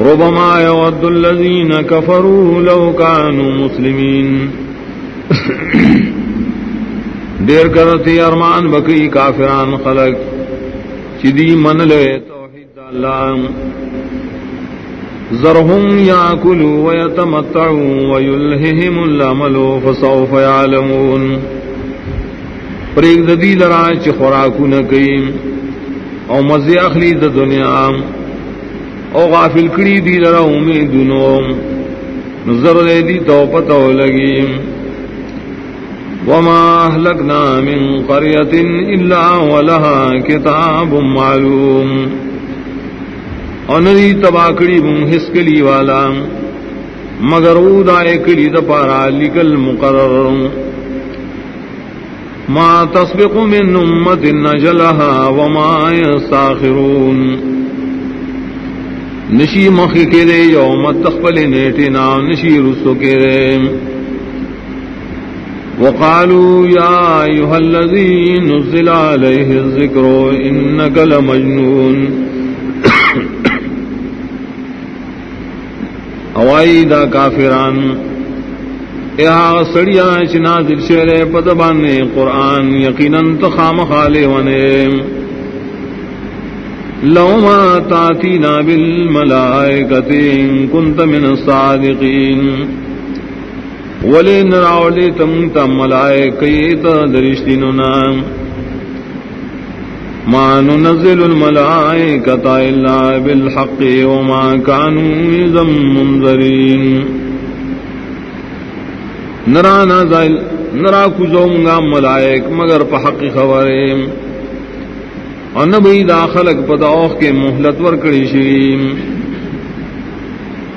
ربما يود الذين كفروا لو كانوا مسلمين. دیر کرتی ارمان بکی کافران خلق چدی من لے توحید اللہ۔ ذرهم يأكلوا ويتمتعوا ويلههم الأمل فسوف يعلمون پریک ددی لرا چ خوراکو نکئی او مزے اخلی د دنیا۔ او غافل کری دی لرا امیدونو نظر دے دی تو پتو لگی وما اہلکنا من قریت الا ولها کتاب معلوم. او ندی تباکڑی من حسکلی والا. مگر او دائے کلی دپارا لکل مقرر ما تسبق من امت نجلها وما يستاخرون نشی مخی کے دے یوم تخبل نیٹی نام نشی رسو کے دے وقالوا يا أيها الذي نزل عليه الذكر إنك لمجنون۔ اوائی دا کافران۔ یا سڑیا چنا دل شیر پدبان قرآن یقیناً تخام خالے ونے۔ لو ما تاتينا بالملائكة إن كنت من الصادقين. ولن راولي تمت ملائكة درشتننا ما ننزل الملائكة إلا بالحق وما كانوا إذا منذرين. نرا نازل نرا کزونگا ملائک مگر پا حق خبریں اور نبی داخل پداخ کے محلت ور کڑی شیم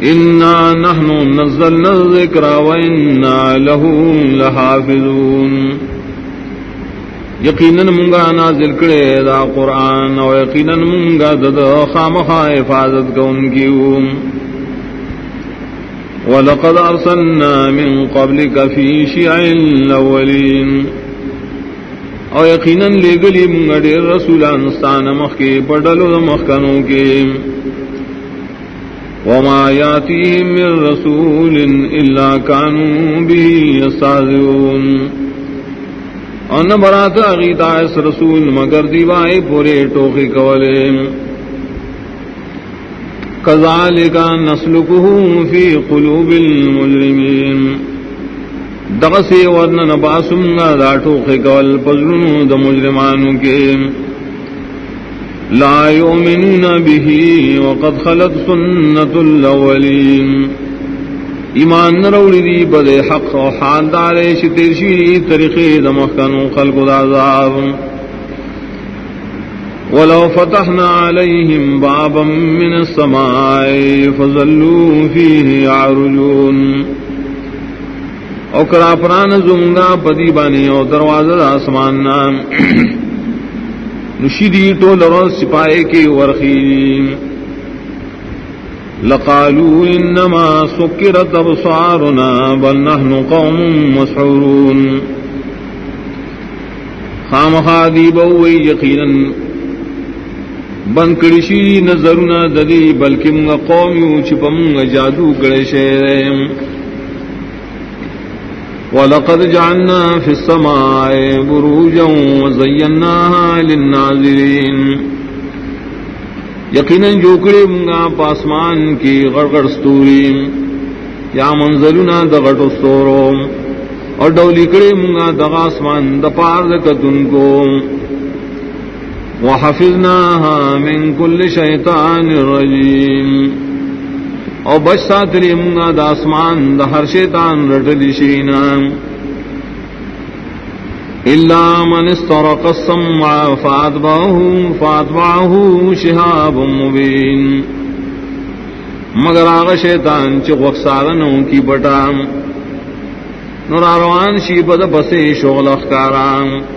انا نحن نزلنا الذکر و انا له لحافظون. یقینا منگا نازل کرے دا قرآن اور یقینا منگا دد خامخا حفاظت کو ان کی وَلَقَدْ أَرْسَلْنَا مِن قَبْلِكَ فِي شِعِ الْأَوَّلِينَ. او یقیناً لے گلی منگڑ رسولان ستان مخ کے پڈلو مخکنوں کے وما یاتیم من رسول الا کانو بھی یستاذون اور نہ برات اغیتا اس رسول مگر دیوائے پورے ٹوکی کولے کذالک نسلکہ فی قلوب المجرمین. دغسی ورن نباسم گا داٹو خکول پزرنو دا مجرمانو کے۔ لا یؤمنون به وقد خلت سنت الاولین۔ ایمان نروڑی دی بد حق و حال دارے شتر شیری طریقی دا مخکنو خلق دا عذاب۔ ولو فتحنا عليهم بابا من السماء فظلوا فيه عرجون او کرا پران زنگا پدی بانی او دروازہ دا آسمان نام نشیدی تو لرو سپائے کی ورخی. لقالوا انما سکرت ابصارنا بل نحن قوم مسحورون. خام خادی بوئی یقینا بند شی نظرنا ددی بلکہ منگا قوم چھپا جادو کڑے شہریں ولقد جعلنا في السماء بروجا وزيناها للناظرين. یقینا جوکڑے منگا پاسمان کی غڑغڑ ستوری. یا منزلنا دغٹ استورو اور ڈولی کڑے منگا دغاسمان دپار دکتن کو. وحفظناها من كل شيطان رجيم او بچ ساتری منگا داسمان دا ہر شیطان رٹلی شینا۔ الا من استرق السمع فاتبعه فاتبعه شهاب مبین مگر آغا شیطان چی غفصارنوں کی بٹام۔ نراروان شی بد بسے شغل اخکارام۔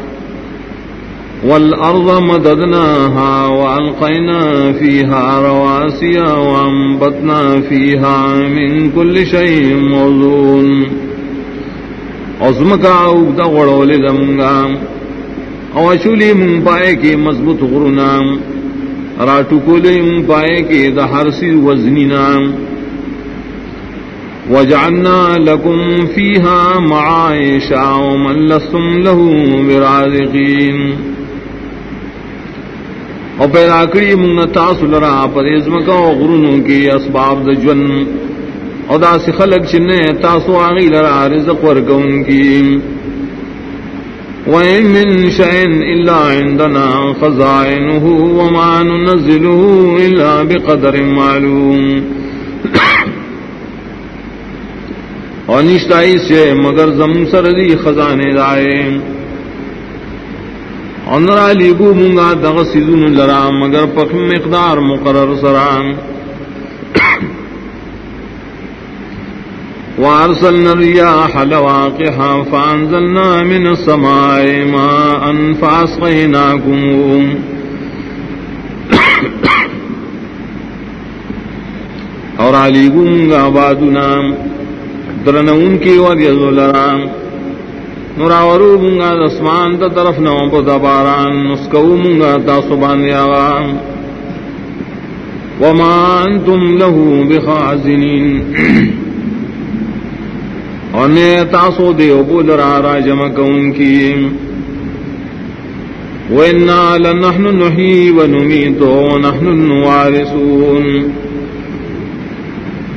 والأرض مددناها وألقينا فيها رواسي وأنبتنا فيها من كل شيء موزون. عظمك عوقت غڑو لدمگا او من پائے کی مضبوط غرنا راٹو کو لے پائے کے دہر وزنی نام وجعلنا لكم فيها معايشا ومن لستم له برازقين. او پیدا کری منگا تاسو لرا پر ازمکا و غرونو کی اسباب دا جون او دا سی خلق چنے تاسو آغی لرا رزق ورکون کی وَإِن مِّن شَيْءٍ إِلَّا عِندَنَا خَزَائِنُهُ وَمَا نُنَزِّلُهُ إِلَّا بِقَدَرٍ مَّعْلُومٍ. اور نشتائی سے مگر زم سردی خزانے دائے انرا لیگو مونگا دغ سیزون لرا، مگر پخ مقدار مقرر سرام وارسلنا الرياح لواقها فانزلنا من السماء ماء فاسقيناكم اور علی گونگا بادنا درنون کی وریزو لرام نراورو مونگا دسمان تا طرف نو پا دباران نسکو مونگا تا سبان یاغام وما انتم له بخازنین. اور تاسو دے ابو لرا را جمع کون کی. وَإِنَّا لَنَحْنُ نُحِي وَنُمِيتُ وَنَحْنُ النُّوَارِسُونَ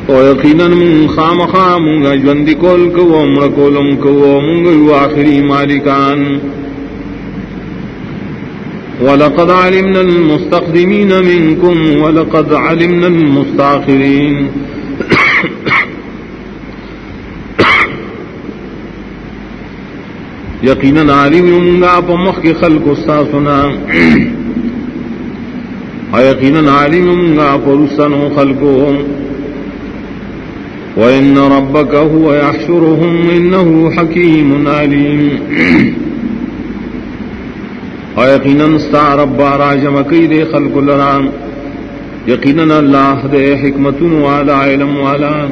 او یقینا من خام خام گا جوندی کول کو امر کولم کو منگ یو آخری مالکان ولقد علمنا المستقدمين منكم ولقد علمنا المستاخرين یقیناً عالم منگا پمخ کے خل کو سا سنا یقیناً عالم منگا پرسن خل کو وإن ربك هو يحشرهم إنه حكيم عليم. ويقينا ستا رب راجم كيد خلق لنا يقينا الله ده حكمة وعلى علم وعلى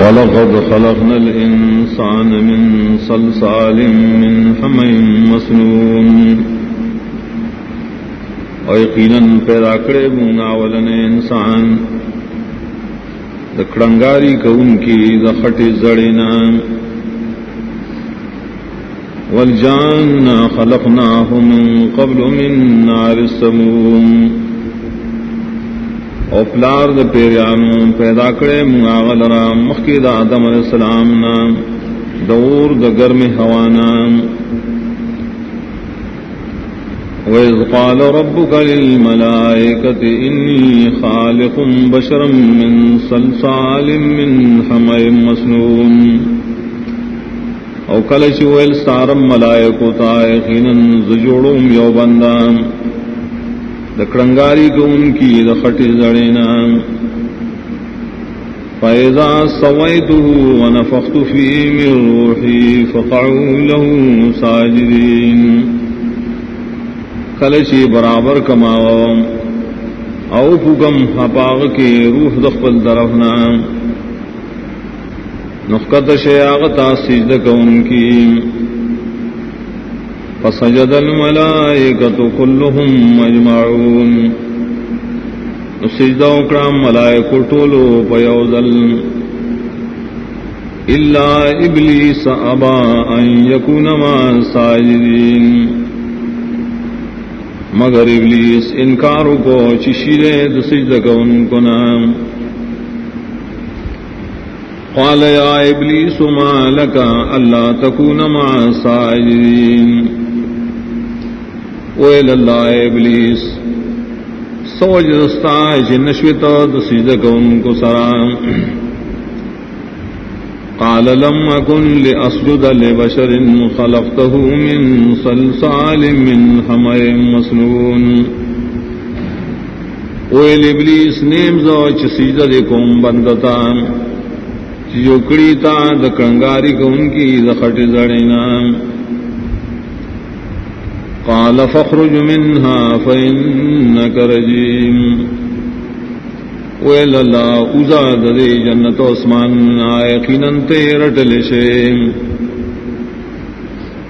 ولقد خلقنا الإنسان من صلصال من حمي مسنون. ويقينا پیدا کرے مونگا ولن انسان. دکڑنگاری کو ان کی دخٹ زڑنا والجان خلقناه من قبل من نار السموم. او پلار د پیریانو پیدا کرے منگاغل رام مخید آدم علیہ السلام نام دور د گرم ہوانا وَإِذْ قَالَ رَبُّكَ لِلْمَلَائِكَةِ إِنِّي خَالِقٌ بَشَرًا مِّن صَلْصَالٍ مِّنْ حَمَئٍ مَّسْنُونٍ او کلش ویل سارم ملائکو تا یقیناً زجوڑوں یو بندان دکڑنگاری کو ان کی دخٹی زڑینا فیضا سویت ونفخت فی من له کلشی برابر کماو او پکم حپاغ کے روح دخل درفنا. نخکت شیاغتا سجد کون کی. فسجد الملائكة كلهم مجمعون. سجدہ اکرام ملائکو ٹولو پیوزل الا ابلیس ابا ان یکون ما ساجدین مگر ابلیس انکارو کو چشیرے دسجدہ کو ان کو نام۔ قال يا ابلیس ما لك الا تكون مع ساجدین ویل اللہ ابلیس سوج دستا جنشوتا دسید کون کو سرام قال لم اكن لاسجد لبشر خلقته من صلصال من حمر مسنون. ویل ابلیس نیم زو چ سجدہ دے کوم بندتا جو کڑی تا دکنگاری کو ان کی دخٹ زڑینا قال فاخرج منها فإنك رجيم ویل اللہ اوزا ددے جنت عثمان یقیناً تیرٹ لشے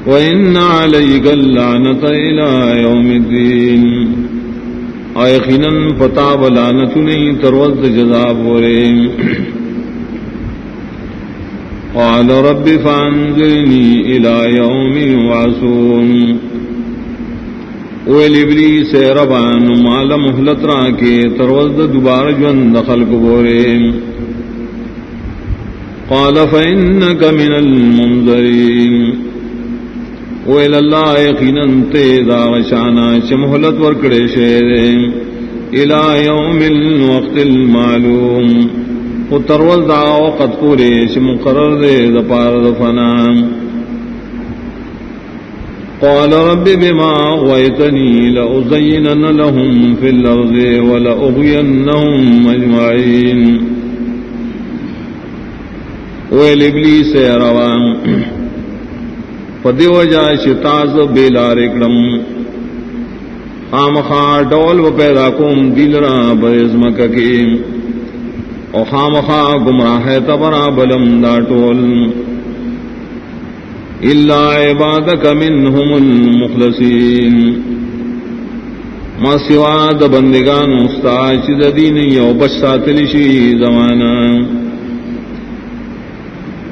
وَإِنَّ عَلَيْكَ اللَّعْنَةَ إِلَى يَوْمِ الدِّينِ. آیقیناً پتا بلانت نہیں تروز جزا بورے. قال رب فانظرني إلى يوم يبعثون. ویل ابلیس ربان مال محلت را کے تروز دوبارہ جون دخل کو بورے قال فإنك من المنظرين ویل اللہ یقینا تیزا وشانا چ محلت ورکڑے شیر۔ الى يوم الوقت المعلوم۔ وہ ترول دا وقت پورے چ مقرر دے دپار دفنا قال رب بما غويتني لأزينن لهم في الأرض ولأغينهم أجمعين. ويل يا روان فدیو جائے شتاز بیلار اکڑم خام خا ڈول و پیدا کوم دل را برزمک کی او خام خا گمراہ تبرا بلم دا ٹول الا عبادك منهم المخلصين ما سوا د بندگان استاد د دین یو بشاتل شي زمانہ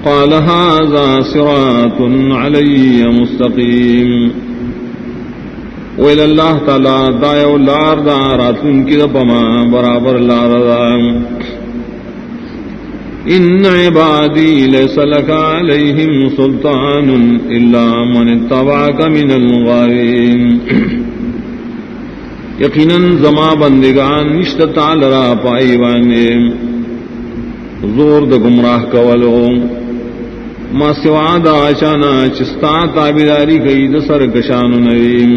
قال هذا صراط علي مستقيم وإلى الله تعالى دا لار دا راتن کی پما برابر لار دا ان عبادی ليس لك عليهم سلطان الا من اتبعك من الغاوين یقینا زما بندگان نشت تعالی را پائی بانے زور د گمراہ کولو ما سوا دا چانا چستا تابداری گئی د سر کشان نویم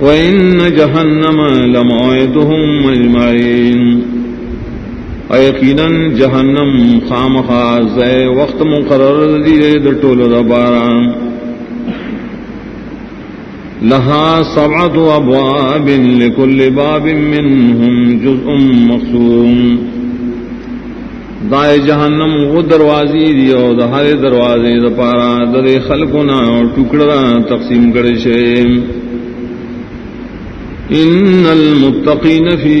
وَإِنَّ جَهَنَّمَ لَمَوْعِدُهُمْ أَجْمَعِينَ یقیناً جہنم خام خاص وقت مقرر دی ٹول بارہ لہا سبعت ابواب لکل باب منہم جزء مقصوم دائے جہنم وہ دروازی دی دیو دہارے دروازے دپارا در خلقنا اور ٹکڑا تقسیم کرے شیم ان المتقین فی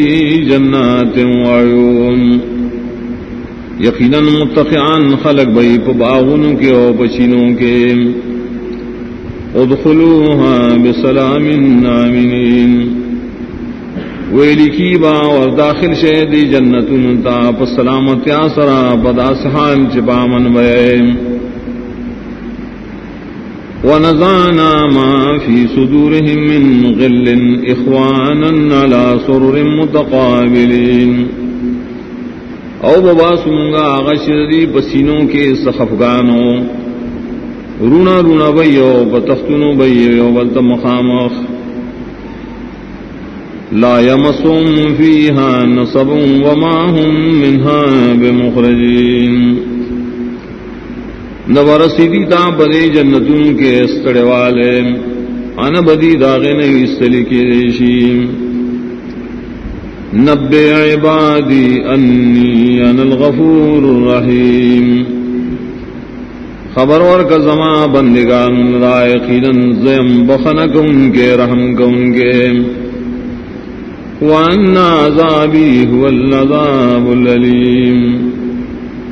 جنات وعیون یقینا متقیان خلق بئی پا کے او پچینوں کے ادخلوها بسلام آمنین ویلی کی با اور داخل شہدی جنتن تا پا سلامت آسرا پدا سحال چپا من ونزعنا ما في صدورهم من غل إخوانا على سرر متقابلين. او ببا سنگا غشری پسینوں کے سخفگانوں رونا رونا بھئیو بتختنو بھئیو بلت مخامخ. لا يمسهم فيها نصب وما هم منها بمخرجين نور سیدی تا بدی جنتوں کے استڑے والے۔ ان بدی داغے نہیں استلی کے ریشی نبے عبادی انی ان الغفور الرحیم۔ خبر اور کا زماں بندگان رائقین زیم بخنک ان کے، رحم کا ان کے۔ وان عذابی هو العذاب العلیم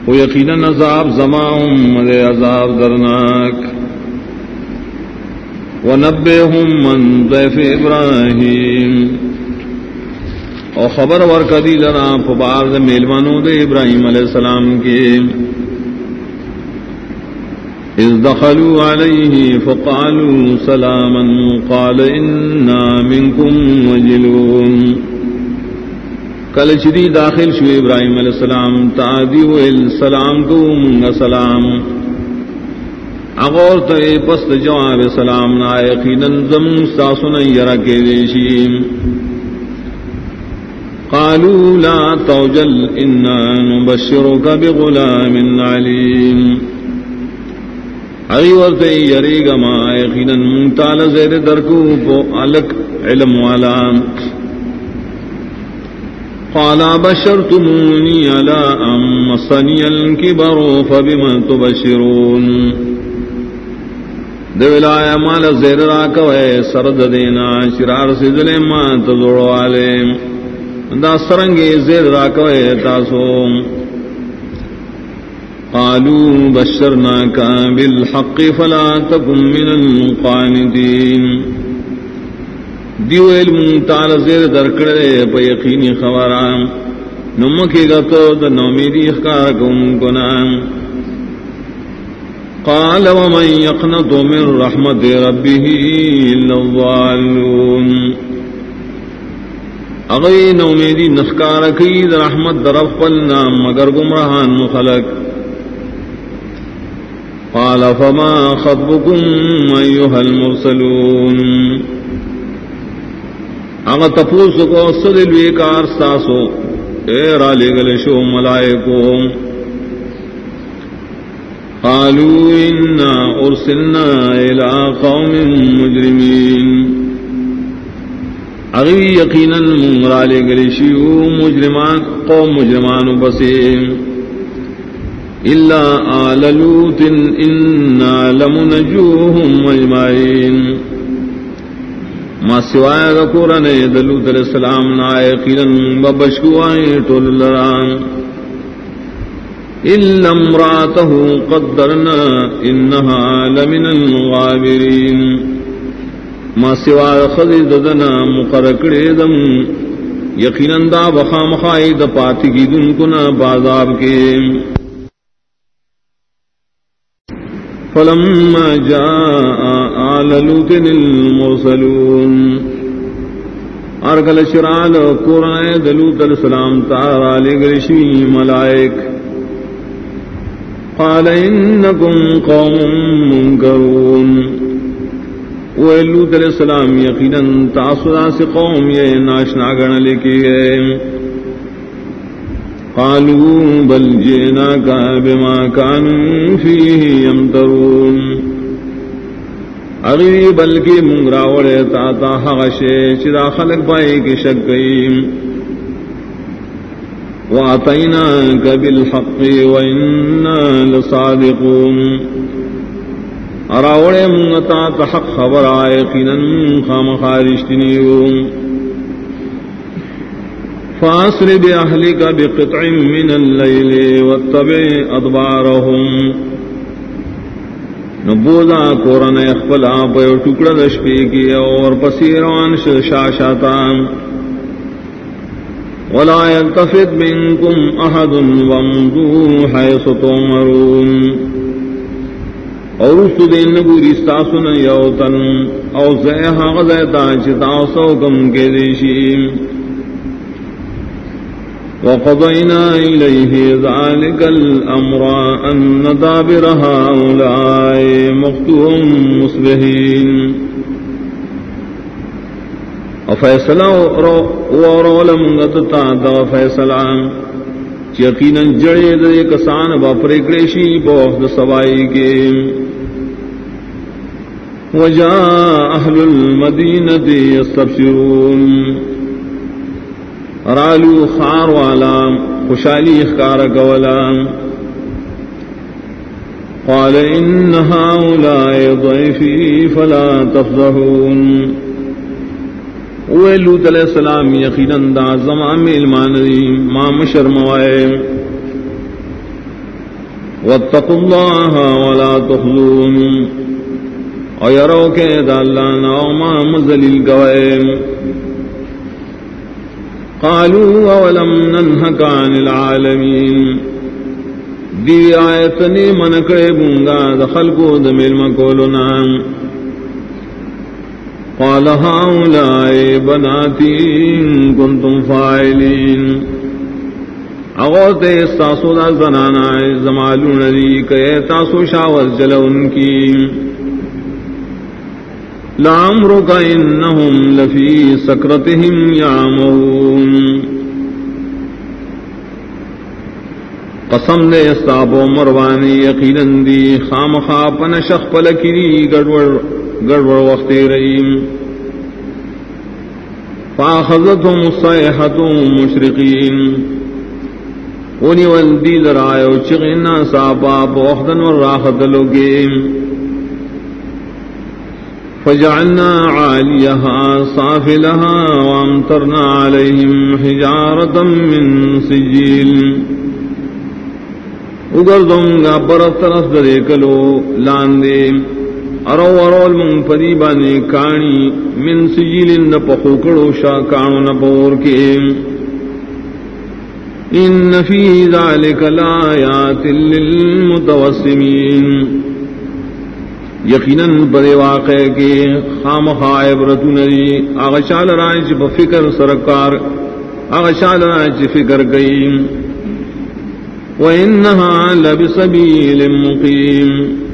وہ یقیناً عذاب زماؤں مدے عذاب درناک وہ نبے ہوں من ضیف ابراہیم اور خبر ور کدی لنا پبار میلمانوں دے ابراہیم علیہ السلام کے۔ اذ دخلوا عليه فقالوا سلاما، قال إنا منكم وجلون کل چری داخل شو ابراہیم علیہ السلام تادی سلام کو منگا سلام۔ اغور تے پست جواب سلام، نا یقیناً زم ساسن یرا کے دیشیم قالوا لا توجل، انا نبشرك بغلام علیم۔ اگی ورتے یری گما، یقیناً منتال زیر درکو پو علک علم والا۔ قال بشرتموني على أم مصني الكبر فبما تبشرون. دولا يا مال زیر را کوئے سرد دینا شرار سدل ما تزوڑ والے دا سرنگی زیر را کوئے تاسو. قالوا بشرناك بالحق فلا تكن من القانتين دیو علم تعالی زیر درکڑے پا یقینی خبران نمکی گتو دا نومیدی اخکار کن کنان. قال ومن يقنط من رحمت ربه إلا الضالون. اغوی نومیدی نخکار کید رحمت در افقلنا مگر گمرہان مخلق. قال فما خطبكم أيها المرسلون. اگر تپوس کو سدلوی کار ساسو، اے رالی گل شو ملائکو۔ قالوا إنا أرسلنا إلى قوم مجرمين۔ اغوی یقینا رالی گل شیو مجرمان، قوم مجرمان بسیم إلا آل لوت إنا لمنجوهم مجمعين ما سوائے دا قرآن دلو در السلام نا یقینا ببشکوائیں طول لران إلا امراته قدرنا إنها لمن الغابرين۔ ما سوائے خذ ددنا مقرکڑے دم۔ یقینا دا بخام خائد پاتی کی دن کنا بازاب کے۔ فلما جاء آل لوت المرسلون ارگل شرال قرآن دلوت السلام تعالی لگرشوی ملائک، قال انکم قوم منکرون۔ ویلوت السلام یقینا تاثرہ سے قوم یہ ناشنا گن لکھی گئے۔ قالوا بل جئناك بما كانوا فيه يمترون. اغوی بلکی منگراوڑے تا تا حغشے چرا خلق پائے کی شک گئی واتیناک بالحق وإنا لصادقون. اراوڑے منگتا تا حق خبر آئے قینن خام خارشتنیون فاسر بأهلك بقطع من الليل واتبع أدبارهم. نبودا قرن اخفل آپ ٹکڑا دشپی کی اور پسیروان شاشاتان ولا يلتفت منكم أحد وامضوا حيث تؤمرون. اور اس دن نبوری استاسن یوتن. او زیہا غزیتا چتاو سوکم کے دیشیم. وقضينا إليه ذلك الأمر أن دابر هؤلاء مقتوم مصبحين. وفیصلہ ورولم غتتا دا فیصلہ یقینا جڑے دے کسان باپرے کریشی بوخ سوائی کے وجاء أهل المدينة يستبشرون. رالو خار والا خوشحالی اخکار کولا قال ان هؤلاء ضيفي فلا تفضحون. ویلوت علیہ السلام، یقینا دا زمان میں علمان دی ما مشرم وائے واتقوا الله ولا تخلون اور یرو کے دا اللہ ناو ما مزلیل گوائے. قالوا اولم ننهك عن العالمين. دی آیتنی من کرے بونگا دخل کو دمیل مکولنا قال هؤلاء بناتي كنتم فاعلين. اغوت استاسو دا زنانا زمالون دی کہ تاسو شاوز جلون کی. لعمرك إنهم لفي سكرتهم يعمرون قسم دے استاب و مروانی یقیناً دی خام خاپن شخ پلکی دی گڑوڑ گڑوڑ وقت رئیم. فاخذتهم الصيحة مشرقين ونی والدی لرائے چغنا صابا بوخدن والراحت لوگیم فجعلنا عاليها صافلها وامطرنا عليهم حجارة من سجيل. اگردوں گا برف طرف درے کلو لاندے، ارو ارول من پدی بانے کانی، من سجیل نہ پخوکڑو شا کانو نہ پور کے. ان فی ذالک لآیات للمتوسمین. یقیناً بڑے واقع کے خام خائب رتو آغشال رائے چپ فکر سرکار آغشال رائے چپ فکر گئی. وَإِنَّهَا لَبِسَبِيلٍ مُقِيمٍ.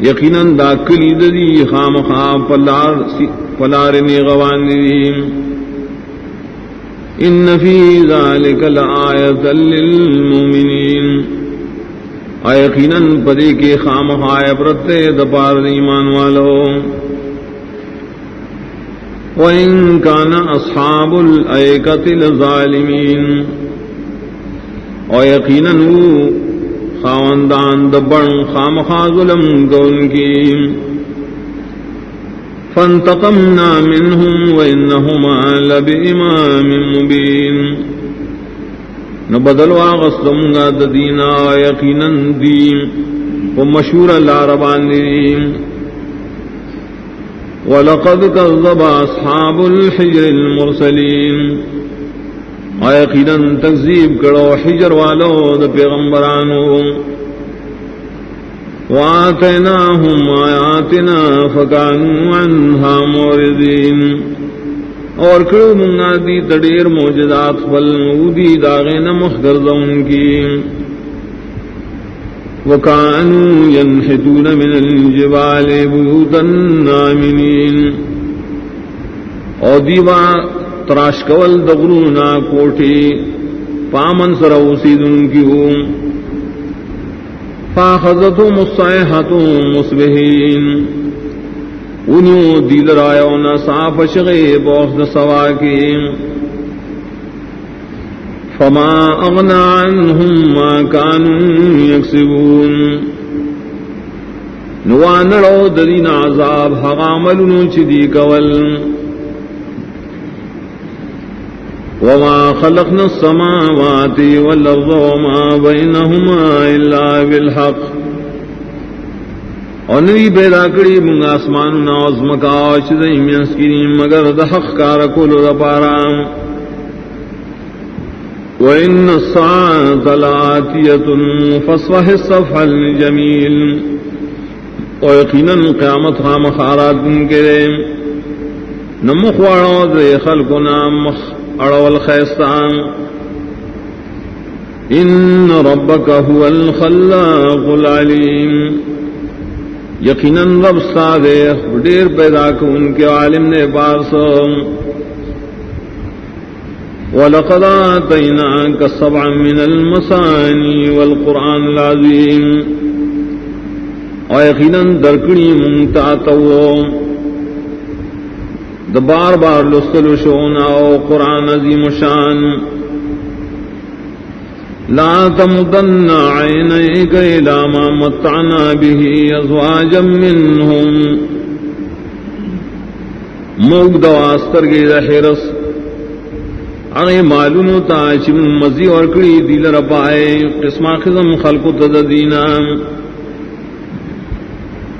یقیناً دا کلی ددی خام خام پلار پلار غوان دی. ان فی ذالک لآیت للمومنین یقیناً پدی کے خام خائے پرتے دپار ایمان والو۔ وَإِن كَانَ أَصْحَابُ الْأَيْكَةِ لَظَالِمِينَ اور یقیناً خاوندان دبڑ خام ظلم گون کی۔ فانتقمنا منهم وإنهما لبإمام مبين نبدل واغسلم گا دینا یقینا دیم و مشہور لاربان دیم ولقد كذب أصحاب الحجر المرسلين یقینا تکزیب کرو حجر والو د پیغمبرانو. واتیناهم آیاتنا فکانوا عنها موردین. اور کرو منگا دی تڑیر موجدات فل مودی داغین مخدرزون کی۔ وکانوا ینحتون من الجبال بیوتا نامنین۔ اور دیوان تراش کول دغرونا کوٹی، پامن سر اوسیدن کیو فاخذتهم الصيحة مصبحين انیو دیل رایونا صاف شغی بوخد سوا کی. فما اغنى عنهم ما كانوا يكسبون نوانرو ددین عذاب حغاملنو چدی کول. وما خلقنا السماوات والأرض وما بينهما إلا بالحق. اور نوی پیدا کری منگ آسمان ناز مکاش دیم مگر دحق کار کلو دا پارا۔ وإن الساعة لآتية فاصفح قیامت خام خارات کے دے خلقنا مخ اڑول خیستان۔ ان ربك هو الخلاق العليم۔ یقینا رب سادے ڈیر پیدا کو ان کے عالم نے پاس۔ ولقد آتيناك سبعا من المثاني والقرآن العظيم۔ ويقينا دركني منتا تو بار بار لسل شونا، او قرآن عظیم شان۔ لا تمدن عينيك إلى ما متعنا به أزواجا منهم. موگ دواستر گئی دا حرس اغی معلوم تا چم مزی ورکڑی دیل رپائے قسمہ خزم خلق تددینا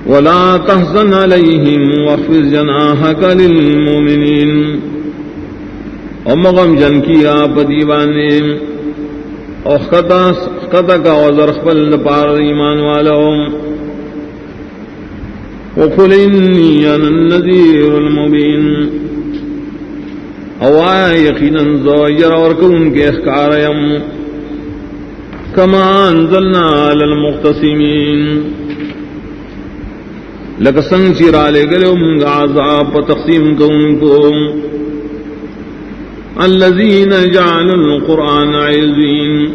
ولا تحزن عليهم واخفض جناحك للمؤمنين. امغم جن کی آپ دیوانے اختا کا وزر خپل پار ایمان والوں وقل انی انا النذیر المبین اوایا یقینا زوجر ورکون کے اخکاریم کما انزلنا على المختصمین لکسنگ چیرا لے گلے منگا عذاب تقسیم کو ان کو الذين جعلوا القرآن عزين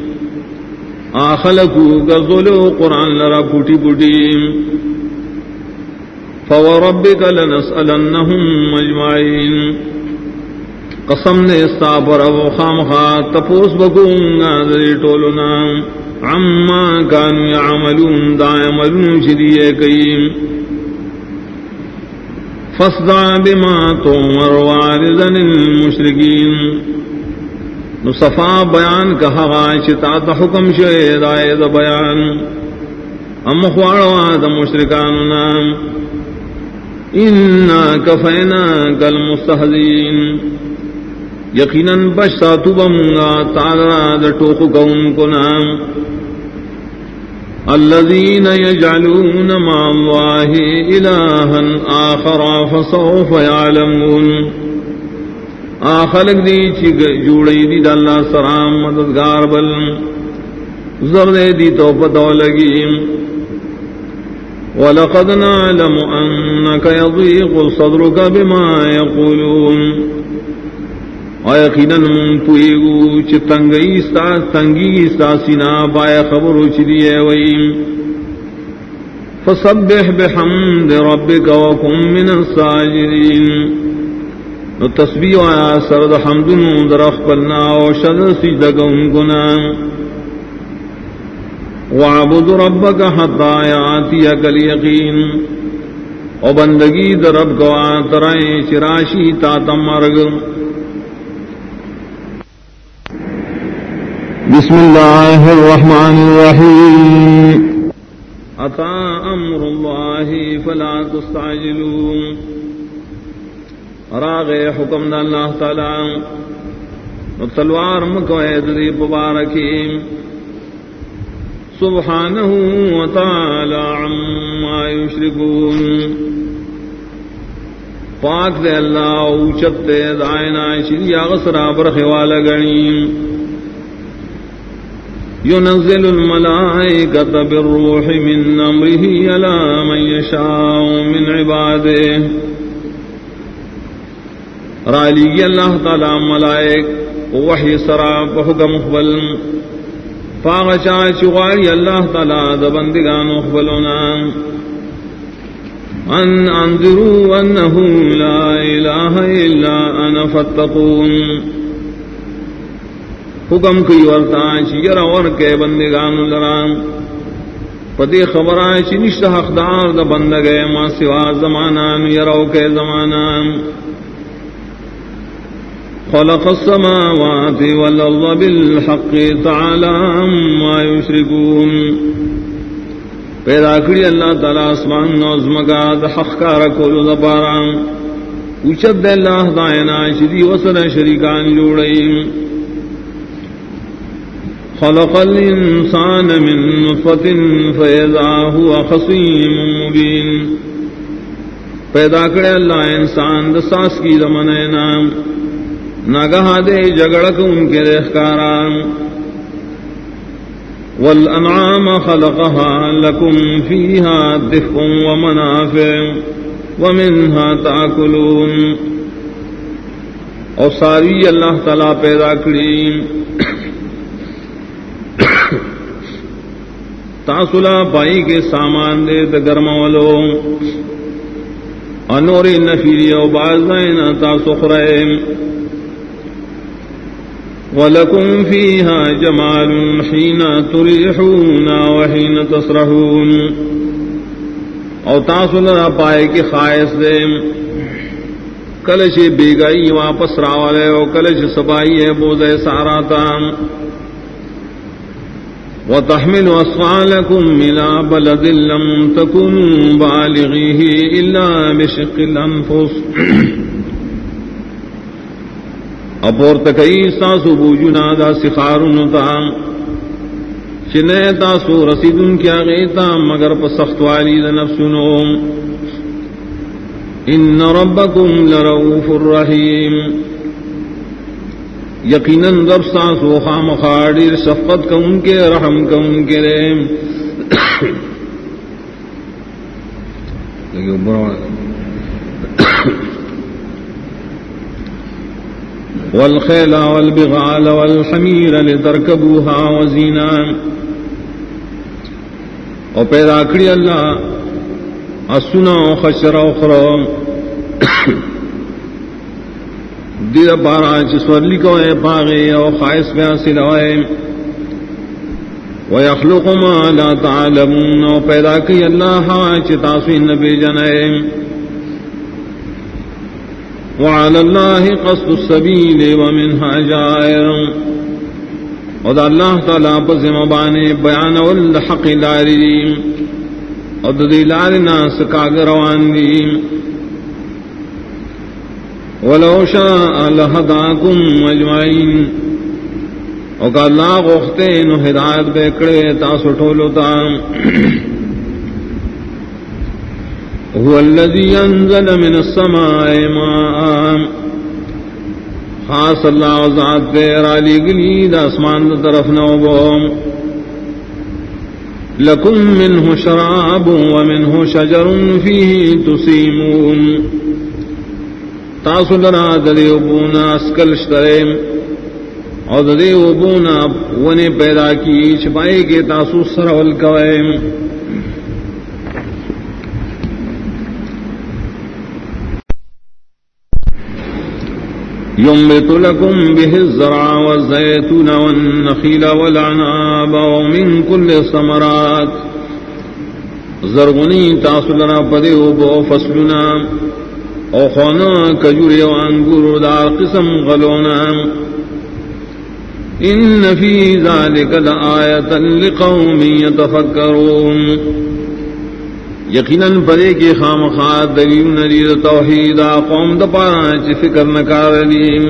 آخلقوا قذلوا قرآن لرا پوٹی پوٹی فوربك لنسألنهم مجمعين. قسم نے پر اب خام خا تپوس بکوں گا دری ٹولنا عما کانو یعملون دا عملون شریع کئی فصدع بما تومر واردن المشرقین نصفا بیان کہا غاشتا تا حکم شہد آئے دا بیان. ام خواروا دا مشرکاننا انا کفینا کل مستحزین یقیناً بشتا تو بمگا تالا د ٹوک کون کو نام الذين يجعلون مع الله إلها آخر فسوف يعلمون. آخلق دی چی جوڑی دی دا اللہ سرام مددگار بل. زرد دی تو پتو لگی. وَلَقَدْ نَعْلَمُ أَنَّكَ يَضِيقُ صَدْرُكَ بِمَا يَقُولُونَ. اور یقیناً من پوئیگو چ تنگئی ستا، تنگی ستا سینا پایا خبر چ دیے وئی۔ فسبح بحمد ربك وكن من الساجدين نو تسبیح آیا، سرد حمد نو درخ پلنا او شد سجدہ گون گنا۔ وعبد ربك حتى ياتيك اليقين او بندگی در رب گوا ترائیں چراشی تا تمرگ بسم الله الرحمن الرحيم. أتى أمر الله فلا تستعجلون راغ حكم الله تعالى. تلوار مكويد ذي مباركين سبحانه وتعالى عما يشركون. پاک دے اللہ اوچت دے دائنا شریع غصرا برخوالا گنیم. ينزل الملائكة بالروح من أمره على من يشاء من عباده. رالی اللہ تعالی ملائک، وحی سرا بحکم اخبل فاغچا چغاری اللہ تعالی دبندگان اخبلنا ان انذروا انه لا اله الا انا فاتقون. حکم کی ورتا چیر اور کے بندگان لرام پتی خبر چی نشت حقدار دا بندگے ما سوا زمانان، یرو کے زمانان۔ خلق السماوات والارض بالحق تعالی ما یشرکون۔ پیدا کری اللہ تعالی اسمان نوزمگا دا حق کارا کولو دا پارا۔ اوچد دے اللہ دائنا چی وسن شریکان جوڑیم خلق الإنسان من نطفة فإذا هو خصيم مبين. پیدا کرے اللہ انسان دساس کی زمن نام. نگہ دے جگڑک ان کے رخکارا والانعام خلقها لكم فيها دفء ومنافع ومنها تاكلون اور ساری اللہ تعالی پیدا کریم. تاسلا پائی کے سامان دے تو گرم والو انوری نفیری او بازائن تاسو خرائم ولکم فیہا جمال حین تریحون وحین تصرحون۔ او تاسلا پائی کے خائص دے۔ کلش بیگائی واپس راوالے او کلش سبائی ہے بوزے سارا تام۔ وتحمل أصفالكم إلى بلد لم تكونوا بالغيه إلا بشق الأنفس. اپور تکئی ساسو بوجنا دا سخارن تام چنے تاسو رسیدن کیا غیتا مگر پا سخت والی دا نفسنو ان ربکم لرؤوف الرحیم یقیناً رب سانس و خام شفقت کا ان کے، رحم کا ان کے رے۔ والخيل والبغال والحمير لتركبوها وزينا او پیدا کری اللہ اسنا خشر اخرى دیر پارا چسورلی کو اے پاغے او خائص پہ حاصل ہوئے ويخلق ما لا تعلمون او پیدا کی اللہ چتاسوی نبی جنائے وعلى الله قصد السبيل ومنها جائر. وذا الله تعالى بزم باني بيان والحق العريم وذا لارنا سكاغ روان دي ولو شاء لهداكم اجمعين وقال الله غختين هدايت بكره تاسو ټولو ته. هو الذي أنزل من السماء ماء. خاص اللہ ذات پیر علی گلی دا اسمان دا طرف نو نوبو لکم منه شراب ومنه شجر فيه تسيمون تاسو لنا دلی ابونا اسکل شترم اور دلی ابونا ونی پیدا کی چھپائی کے تاسو سرول کوئیم ينبت لكم به الزرع والزيتون والنخيل والعناب ومن كل الثمرات. زرغني تاصلنا بديو بو فصلنا او خانا كجوري وانقر دار قسم غلونا. إن في ذلك لآية لقوم يتفكرون یقیناً پدے کے خام خاد دلیل نرید توحید قوم دپارا چی فکر نکار لیم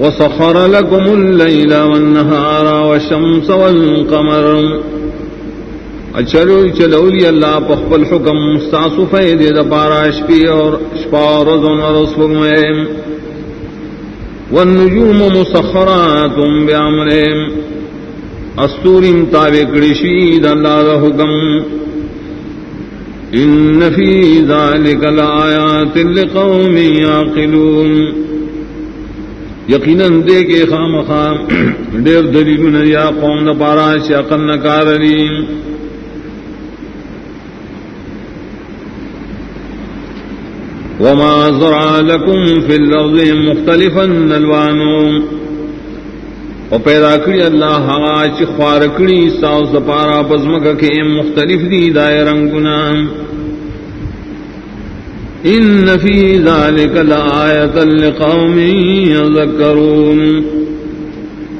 وسخر لكم الليل والنهار والشمس والقمر. اچلو چلولی اللہ پخبل حکم مستاسو فیدے دپارا شپی اور شپار رضن رسول میں والنجوم مسخرات بعمرهم استوریم تابع کڑشید اللہ دا حکم. ان فی ذالک لآیات لقوم یاقلون. یقیناً دے کے خام خام دیر دلیل یا قوم دا پارا شاقل نکار وما زرع لكم في الأرض مختلفا الوانهم او پیدا کری اللہ ہوا چی خوار کری ساو سپارا پزمک کے مختلف دی دائے رنگنا ان فی ذالک لآیت لقوم یذکرون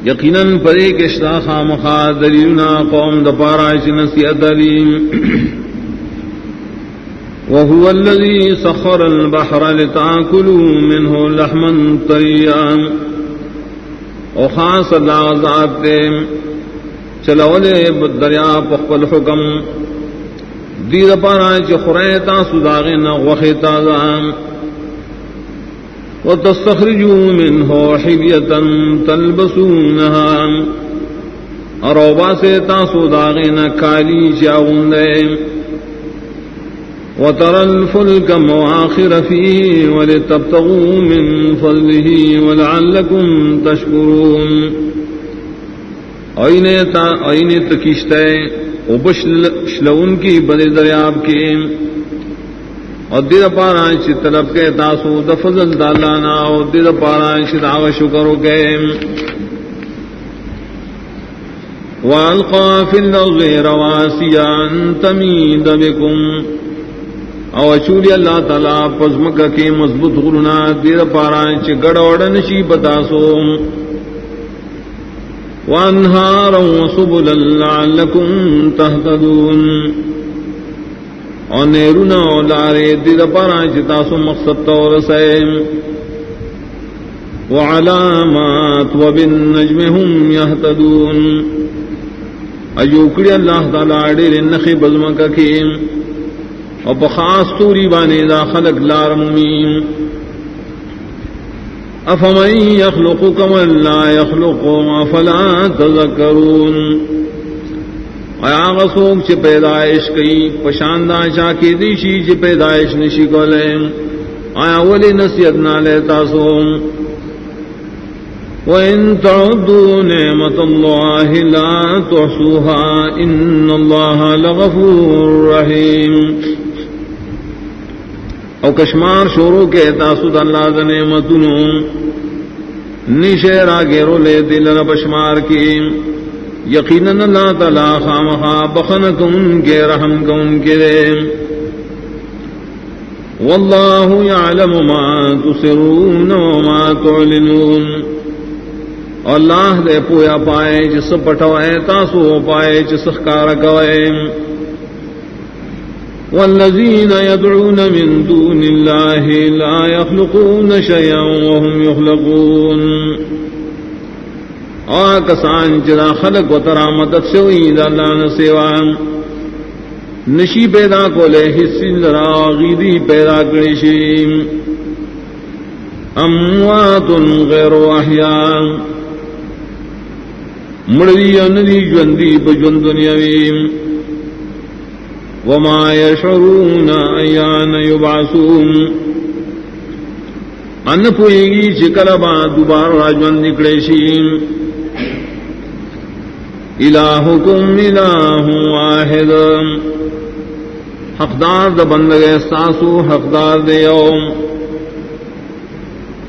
یقینا یقیناً پرے کشتا خامخا دلیلنا قوم دپارا چی نسیت علیم وهو الذي سخر البحر لتاكلوا منه لحما طريا او خاص اللہ چلولے دریا پخپل حکم. دید پارا چی خریتا سداغنا وخیتا دام. وتستخرجوا منه حلية تلبسونها اروبا سے تاسو داغنا کالی چاغن دے. وترى الفلك مواخر فيه ولتبتغوا من فضله ولعلكم تشكرون. أين تكشتين وبشلون کی بڑے دریاب کے اور دل پارا چی طلب کے تاسو دفضل دالانا اور دل پارا چی دعو شکر کے والقا في الأرض رواسي أن تميد بكم او چولی اللہ تعالی پزمک کے مضبوط غرنا دیر پارا چ گڑوڑ نشی بتاسو وانہار سبل لعلکم تہتدون. اور نیرونا او لارے دیر پارا چ تاسو مقصد تور سے وعلامات وبالنجم هم يهتدون ایوکڑی اللہ تعالی دیر نخی بزمک کے مضبوط اور بخاص توری بانے دا خلق لار ممین افمن یخلق کما لا یخلق افلا تذکرون. آیا غسوک چی پیدائش کئی پشاندہ چاکی دیشی چی پیدائش نشی کو آیا ولی نصیت نہ لیتا سوم وَإِن تَعُدُّوا نِعْمَةَ اللَّهِ لَا تُحْصُوهَا إِنَّ اللَّهَ لَغَفُورٌ رَّحِيمٌ. او کشمار شورو کے تاسد اللہ دنے متنو نیشے را گیرو لے دل بشمار کی. یقیناً اللہ تعالی خامخا بخن کن کے، رحم کن کے دے. واللہ یعلم ما تسرون وما تعلنون. اللہ دے پویا پائے، جس پٹوائے تاسو پائے، جس خکار کوئے والذين يدعون من دون الله لا يخلقون شيئا وهم يخلقون آکسان چرا خلق و ترا مدد سے ہوئی اللہ نے سیوان نشی پیدا کو لے حصی ذرا غیدی پیدا کرشی اموات غیر احیاء مڑی اندی جوندی بجون دنیاویم وما يشعرون ايان يبعثون. ان پوئے گی چکل با دوبارہ راجون نکڑے شیم. الہکم الہ واحد. حقدار د بندگ ساسو حقدار دے یوم.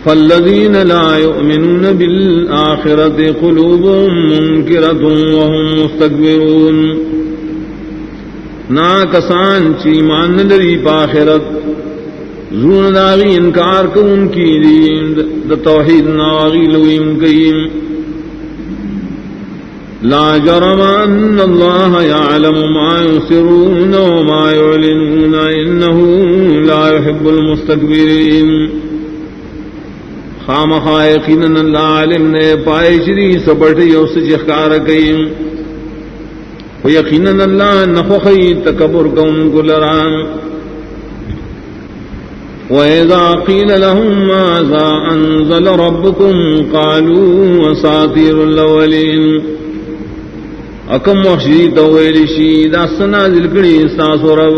فالذین لا يؤمنون بالآخرة قلوبهم منكرة وهم مستكبرون. نا کسان چی مان لری پاخرت زون داغی انکار کو ان کی دین، دا توحید ناغی لویم کیم لا جرم ان اللہ یعلم ما يسرون وما يعلنون انه لا يحب المستكبرين خام خائقین اللہ علم نے پائے شری سپٹی اس چخکار کئیم. وہ یقیناً اللہ نفخی تکبر کون گلران وَإِذَا قِيلَ لَهُمْ مَاذَا أَنزَلَ رَبُّكُمْ قَالُوا وَسَاطِيرُ الْأَوَّلِينَ اکم وحشی تویل شی دا سنا ذلکڑی ساسو رب.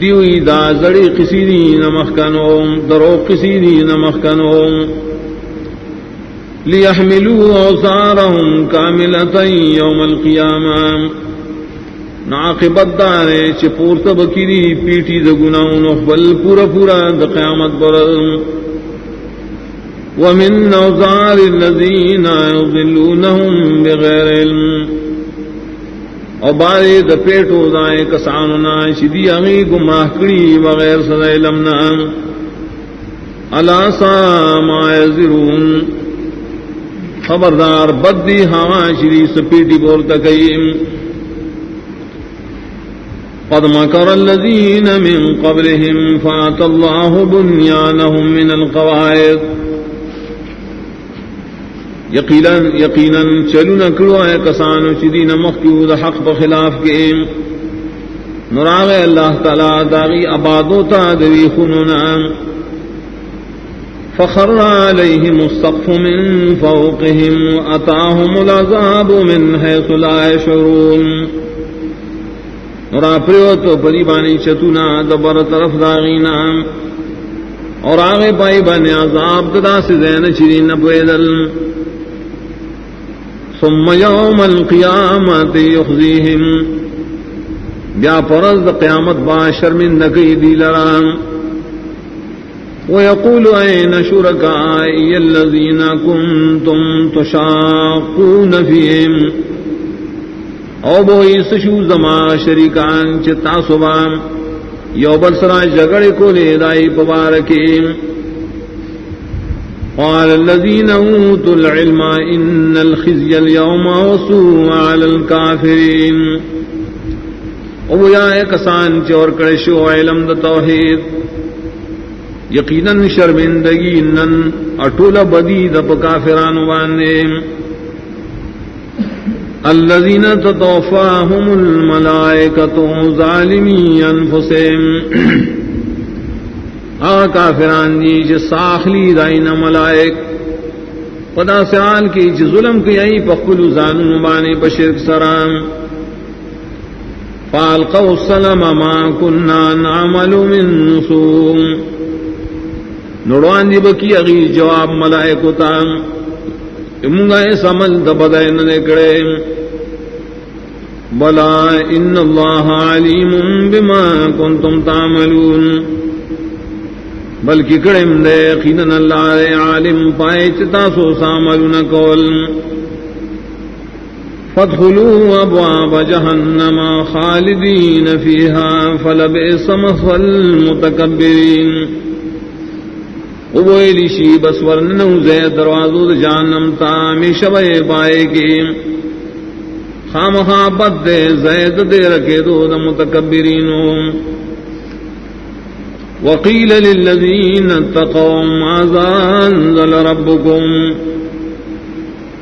دیوی دا زڑی قسی دی نمخکنوم درو قسی دی نمخکنوم ليحملوا أوزارهم كاملة يوم القيامة ناقبت دارے چھ پورت بکری پیٹی د گناہوں نخبل پورا پورا د قیامت برد ومن اوزار الذین یضلونهم بغیر علم۔ او بارے د پیٹو دائے کسانونا شدی اغی گمراہ کری بغیر صدا علمنا الا سا ما یزرون۔ خبردار، بدی ہاں شری سپیٹی بول تکیم قد مكر الذين من قبلهم فات الله بنيانهم من القواعد۔ یقینا یقینا چلو نہ نکڑو ہے کسانو چدین مخکود حق بخلاف کے۔ نراغ اللہ تعالی، داغی آبادو تا دوی خنونا فخر عليهم السقف من فوقهم وأتاهم العذاب من حيث لا يشعرون. نورا پریوتو پری بانی چتونا دبر طرف داغینا. اور آگے پائی بانی عذاب ددا سے زین چرین نپویدل. ثم يوم القيامة يخزيهم بیا پرز قیامت با شرمندگی دی لران ويقول أين شركائي الذين كنتم تشاقون فيهم؟ او بوئی سشو زما شریکان چتا صبح یو برسرا جگڑ کو لے دائی پبارکی قال الذين اوتوا العلم ان الخزي اليوم وسوء على الكافرين. او یا کسان چور کڑشو علم د توحید. یقیناً شرمندگی نن اٹول بدی دپ کافران باندے. الذين تتوفاهم الملائكة ظالمي أنفسهم آ کافران دی جو ساخلی دائنا ملائک. پدا سیال کی جو ظلم کی ای پخلو زانو مبانے بشرک سرام فالقوا السلام ما كنا نعمل من نصوم نڑوان دی بکی اگی جواب ملائکو تا امگا اس عمل دبدائے نکڑے بلا ان اللہ علیم بما کنتم تعملون۔ بلکہ کڑم دے یقیناً اللہ دے عالم پائے چتا سو سامل کول۔ فادخلوا ابواب جہنم خالدین فیها فلبئس مثوى المتکبرین۔ ابویلی شی بس ورننو زی دروازو جہنم تا ہمیشہ بے پائے کی. خام خابت دے زید دے رکھے دو دا متکبرینوں وقيل للذين اتقوا ماذا انزل ربكم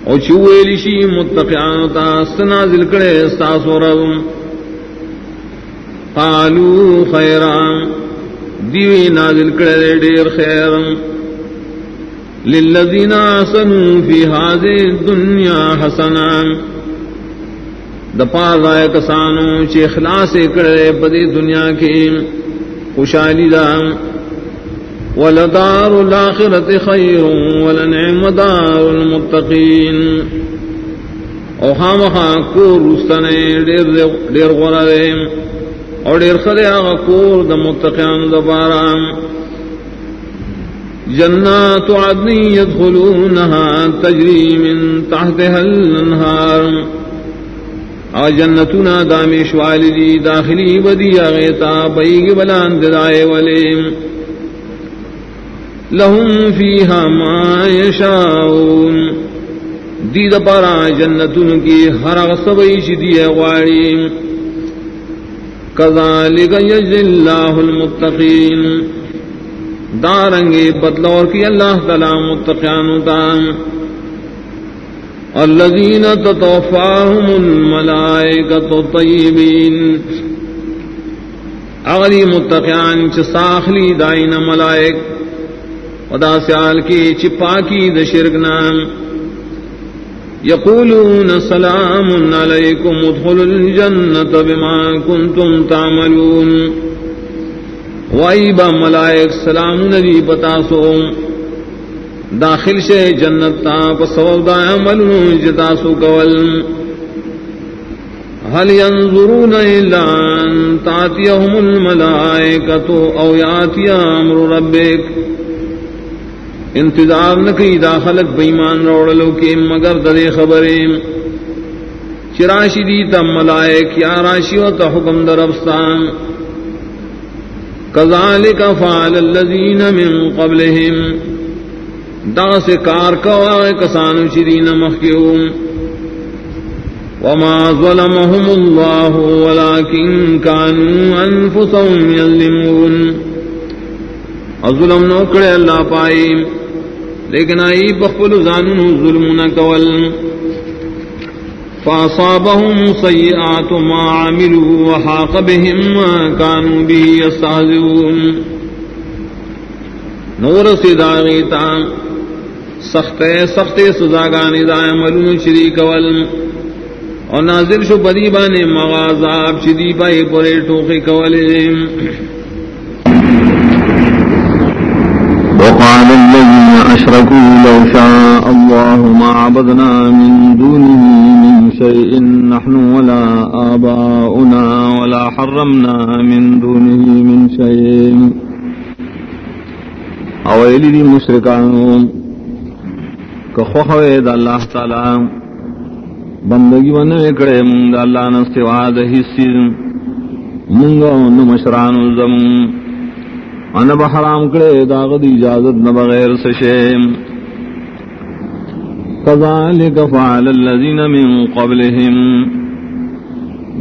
او چویلی شی متقیان تا سنازل کرے استاس ورم قالوا دیوی نازل کرے دیر خیر. للذین آسنوا فی هذه الدنیا حسنا. دپار رائے کسانو چی اخلاص کرے پدی دنیا کی خوشحالی دا. ولدار الاخرت خیر ولنعم دار المتقین. او خامخا کور رستنے دیر غرہ دے اور دیر خدے آغا کور دا متقیان دا بارا جنات عدن يدخلونها تجری من تحتها الانہار اور جنتنا دامیش والدی داخلی بدی آغیتا بیگ بلان ددائے ولیم لهم فیہا ما یشاؤن دید پارا جنتن کی ہر غصبیش دی غواریم کذالک یجل اللہ المتقین دارنگی بدلور کی اللہ تعالی متقیانو تام الذين تتوفاهم الملائكة الطيبين اغلی متقیان چ ساخلی دائن ملائک. ودا سیال کی چپا کی د شرک نام. یقولون سلام علیکم ادخلوا الجنة بما كنتم تعملون. وائبا ملائک سلام نبی بتاسوم داخل سے جنت تا پسوب دا عمل جتا سو کول. هل ينظرون الا ان تاتيهم الملائكه او ياتي امر ربك؟ انتظار نہ نکی داخلت بےمان روڑلو کے مگر دے خبریں چراشی دی تم ملائک یا راشی و حکم درفستان کذالک فعل الذین من قبلهم دا سے کار کوا کسان شرین مخیوم وما ظلمهم الله ولكن كانوا انفسهم يظلمون ظلم نو کرے اللہ پائی لیکن آئی بخل زانن ظلم نہ کول. فاصابهم سيئات ما عملوا وحاق بهم ما كانوا به يستهزئون نور سداغیتا سخت سخت سزا گانی دائیں ملون شری کول. اور نازل شو بدی بانے مغازاب شدی بائی پورے ٹوکی کول وقال الذين أشركوا لو شاء الله ما عبدنا من دونه من شيء نحن ولا آباؤنا ولا حرمنا من دونه من شيء. أويل لي مشركان دا اللہ تعالی، بندگی ون اکڑے منگ اللہ نستوا دسی منگ نمشران زم ان بحرام کڑے داغ دی اجازت نہ بغیر سشے۔ كذلك فعل الذين من قبلهم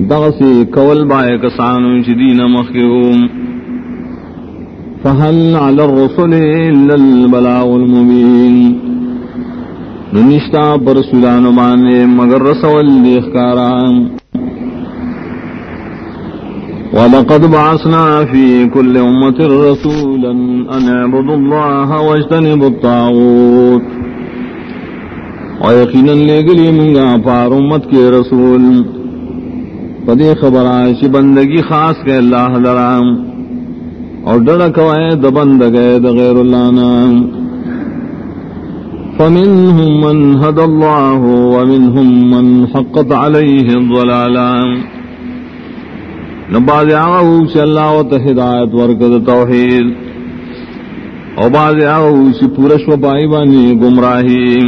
دغسی کول بائے کسانو شدین مخیوم فهل على الرسل إلا البلاغ المبين نشتا پر سلان بانے مگر رسول دیکھ کاران ولقد بعثنا في كل أمة رسولا أن اعبدوا الله واجتنبوا الطاغوت۔ ويقينا لقلي من غافار أمت کے رسول۔ پدی خبر آئیشی بندگی خاص کے اللہ درام۔ اور ڈڑکوائے دبندگے دغیر اللہ نام۔ فمنهم من هدى الله ومنهم من حقت عليه الضلالة نبعض عاوه سي الله وتهداية ورقد توحيد او باز آو چی پورش و پائی بانی گمراہی.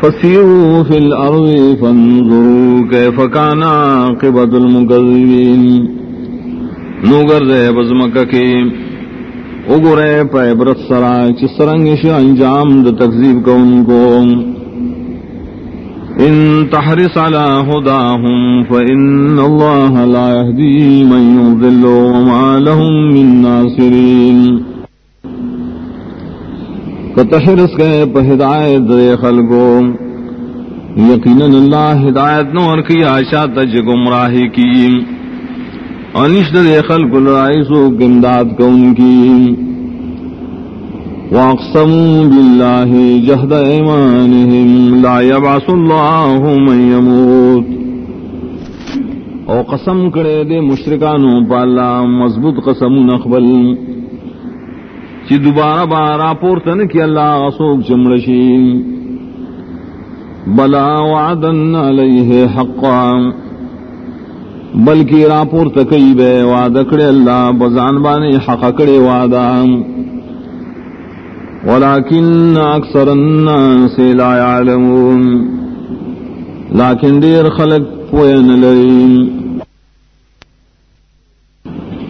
فسیرو فی الارض فانظرو کیف کانا قبط المکذبین. نوگر دے بزمکہ کی. اگرے پہ برت سرا چی انجام د تکذیب کو ان کو ان تحرس على هداهم فإن الله لا يهدي من يضل وما لهم من ناصرين. کتحرس گئے پہ ہدایت دے خلقو. یقینا اللہ ہدایت نور کی آشا تج گمراہی کی. انشد دے خلق الرائسو گمداد کون کی. واقسموا باللہ جہد ایمانہم لا یبعث اللہ من یموت۔ او قسم کرے دے مشرکانو پالا مضبوط قسم نخبل چی دوبارہ بارا پورتن کی اللہ غصوب چمرشی بلا وعدن علیہ حقا۔ بلکی راپور تکی بے وعد کڑے اللہ بزان بانی حق کڑے وعدا ولیکن اکثر الناس لا يعلمون. لیکن دیر خلق پوین لرین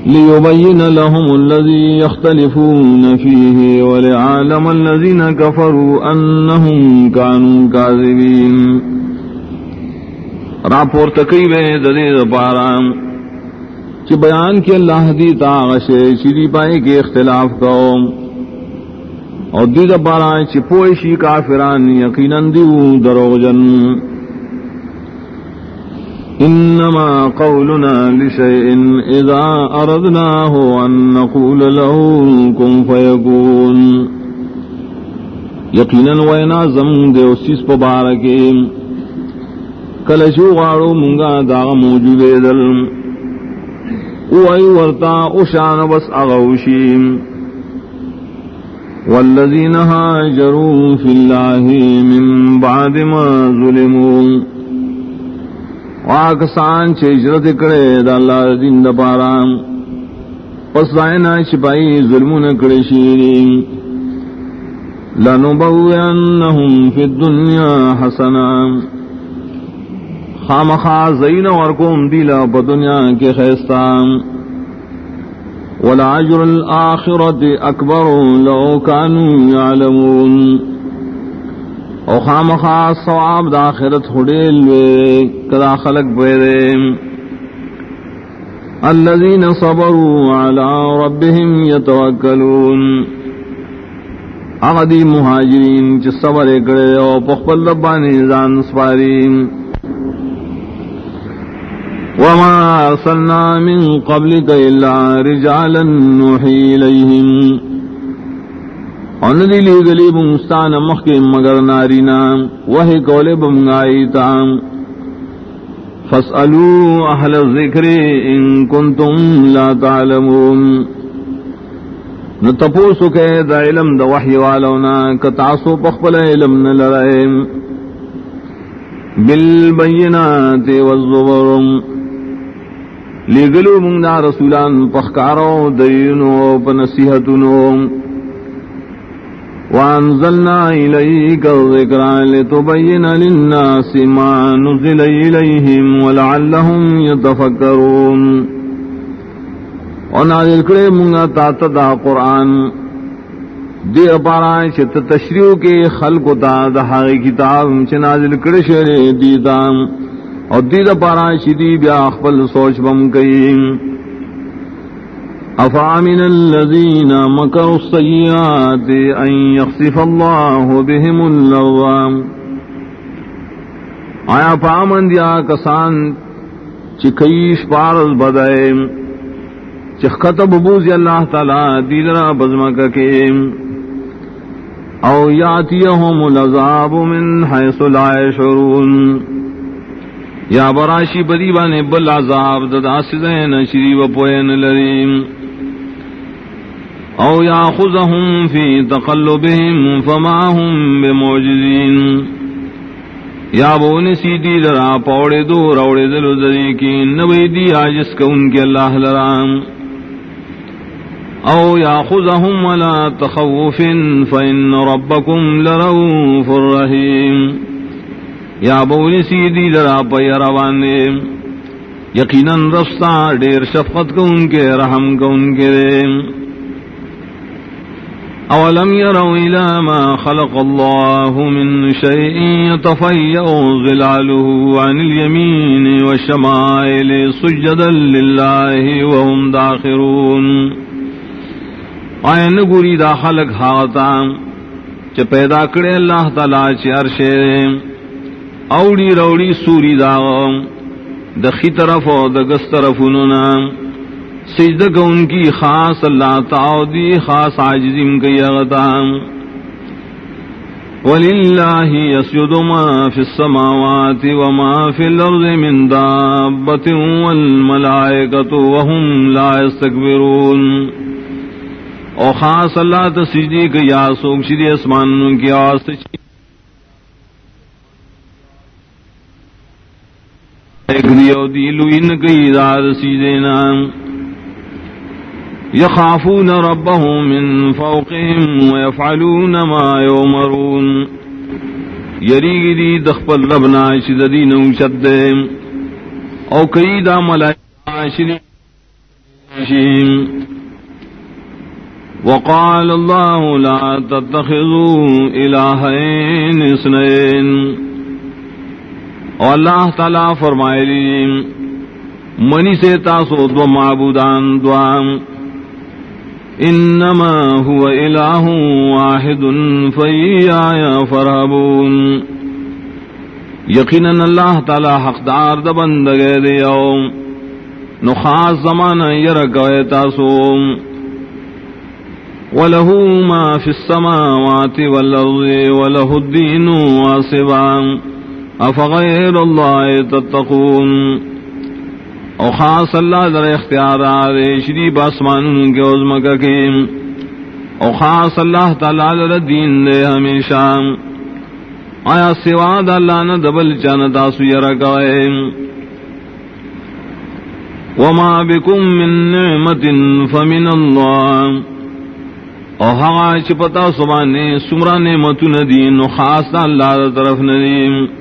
ليبين لهم الذي يختلفون فيه ولعالم الذين كفروا أنهم كانوا كاذبين. راپور تقیبے ددید پارام چی بیان کی اللہ دی تاغشے چی پائے کے اختلاف کو اور دید پارا چی پوشی کافران یقیناً دیو دروغجن انما قولنا لشيء اذا اردناه ان نقول له كن فيكون یقینا وینا زم دے اسیس پبارکے کلشو غاڑو منگا دا موجود دل۔ اوئی ورتا اشان بس اغوشیم۔ والذین هاجروا فی اللہ من بعد ما ظلمون واکسان چھ ہجرت کرے دا اللہ دین دا پارا. پس دائنا شپائی ظلمون کرے شیرین لنبوینہم فی الدنیا حسنا. خامخا زین ورکوم دیلا پا دنیا کے خیستان. والعجر الآخرت اکبر لو کانو یعلمون او خام خاص ثواب دا آخرت ہڈیل وے کدا خلق بیرے الذين صبروا على ربهم يتوكلون اغدی مہاجرین چ صبر کرے او پخپل ربانی زان سپارین وما ارسلنا من قبلك الا رجالا نوحي اليهم اندی لی گلی بمستان مخ کے مگر نارینا وہی کولے بمگائی تام۔ فاسألو اہل الذکر ان کنتم لا تعلمون۔ نتپوسو کے دا علم دا وحی والونا کتاسو پخبل علم نلرائیم بالبینات والزبرم۔ لگلو منگ دا رسولان پخکارو دینو پنسیحتنو وأنزلنا إليك الذكرى لتبين للناس ما نزل إليهم ولعلهم يتفكرون ونازل کرے منگا تاتا دا قرآن۔ دی اپارا چت تشریو کے خلق و تا دا حقی کتاب چھ نازل کرے شرے دیتا اور دی دا پارا شدی بیا اخبل سوچ بم کئیم أفعمن الذين مكروا السيئات أن يخصف الله بهم اللوام آیا پامن دیا کسان چکیش پارز بدائے. چخت ببوز اللہ تعالی دیدرا بزمک کے او یاتیہم العذاب من حیث لا شرون یا براشی بدی بانے بل عذاب ددا سدین شری و پوین لریم. او یاخذهم فی تقلبهم فما هم بمعجزین. یا بون سیدی لرا پوڑے دو روڑے دلو دری کی نوی دی آجس کا ان کے اللہ لرام. او یا یاخذهم ولا تخوف فإن ربكم لرؤوف رحیم. یا بولی سیدی لرا پی روانے۔ یقینا رفتا ڈیر شفقت کو ان کے، رحم کو ان کے۔ اولم يروا الى ما خلق الله من شيء يتفيأ ظلاله عن اليمين والشمائل سجدا لله وهم داخرون۔ آئین گوری دا خلق ہاتا چ پیدا کرے اللہ تعالی چ عرشے۔ اوڑی روڑی سوری دا دخی طرف او دگس طرف اننا سجدہ کو ان کی خاص اللہ تعالی خاص عاجزم کی اغتا. وللہ یسجد ما فی السماوات وما فی الارض من دابت والملائکت وهم لا يستکبرون او خاص اللہ تسجدی کہ یا سوک شری اسمان کی آواز دیو دیلو ان کی دار سیدینا یخافون ربهم من فوقهم ويفعلون ما يؤمرون یریگی دی دخپل ربنا شد دین اوشد۔ او کئی دا ملائکہ شدی وقال الله لا تتخذوا إلهين اثنين اور اللہ تعالی فرمائے لی، منی سے تاسو دو معبودان دوام انما هو الہ واحد فیایا فرحبون۔ یقینا اللہ تعالی حقدار د بندگے دیو۔ نخاص زمانہ یرگوے تاسوم وله ما في السماوات والأرض وله الدين واصبا أفغير الله تتقون. او خاص اللہ در اختیار آرے شریب آسمان کے عظمکہ کے او خاص اللہ تعالی در دین دے ہمیشہ. آیا سوا دا اللہ نہ دبل چانا تاسو یرکوئے وما بكم من نعمة فمن الله او ہوا چپتا سبانے، سمرا نے متو ندی نو خاص اللہ طرف ندیم.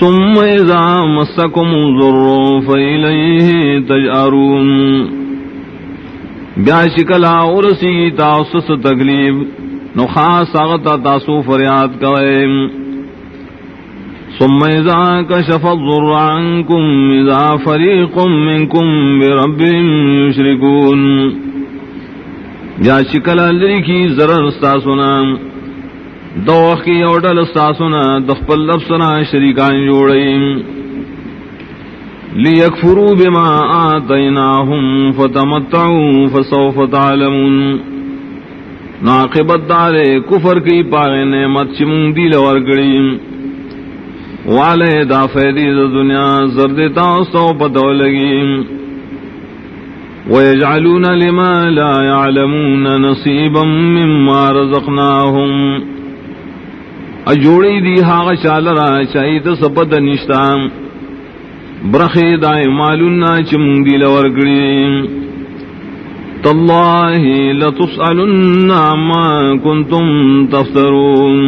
ثم اذا مسکم ضر فإلیہ تجارون بیا شکلا ورسی تاسس تکلیف. نو خاص آغتا تاسو فریاد کوئے ثم اذا کشف الضر عنکم اذا فریق منکم بربهم یشرکون یا شکل لری کی ضرر ساسنا دو کی اوڈل ساسنا دخپل لفظنا شریکان جوڑیم لیکفروا بما آتیناہم فتمتعوا فسوف تعلمون۔ ناقبت دارے کفر کی پاگے نعمت چمون دیل ورگڑیم والے دا فیدی دا دنیا زردتا سو پتو لگیم ويجعلون لما لا يعلمون نصيبا مما رزقناهم اجوڑی دی ہاغ شالرا چاہیت سپت نشتام برخی دائی مالونا چمون دی لورگڑی تاللہ لتسألن عما کنتم تفترون.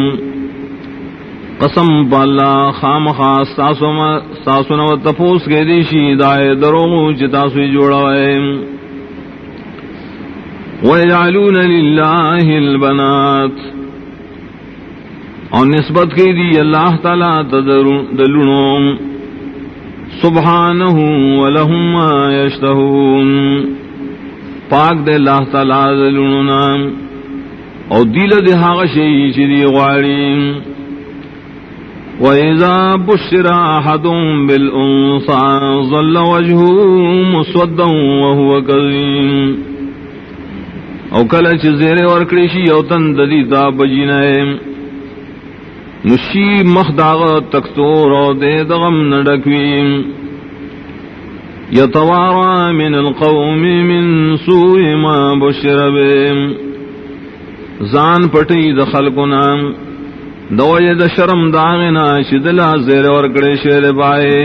قسم پالا خام خاص ساسو نو تپوس کے دیشی دائے درو چتاسوی جوڑا ہے ویجعلون للہ البنات. اور نسبت کی دی اللہ تعالی دلنوں سبحانہ ولہم ما یشتہون. پاک دے اللہ تعالی دلنوں اور دیل دے حاغ شئی چی غاریم وإذا بشر أحدهم بالأنصى ظل وجهه مسودا او کله چې زیره ورکړي شي او تن د دې دا بجینه نشي مخ داغ تکتور او دې دغم نډکوي يتوارى من القوم من سوء ما بشر به ځان پټي د خلقنا. دوجہ د شرم داغنا شدلا زیر ورکڑے شیر بائے.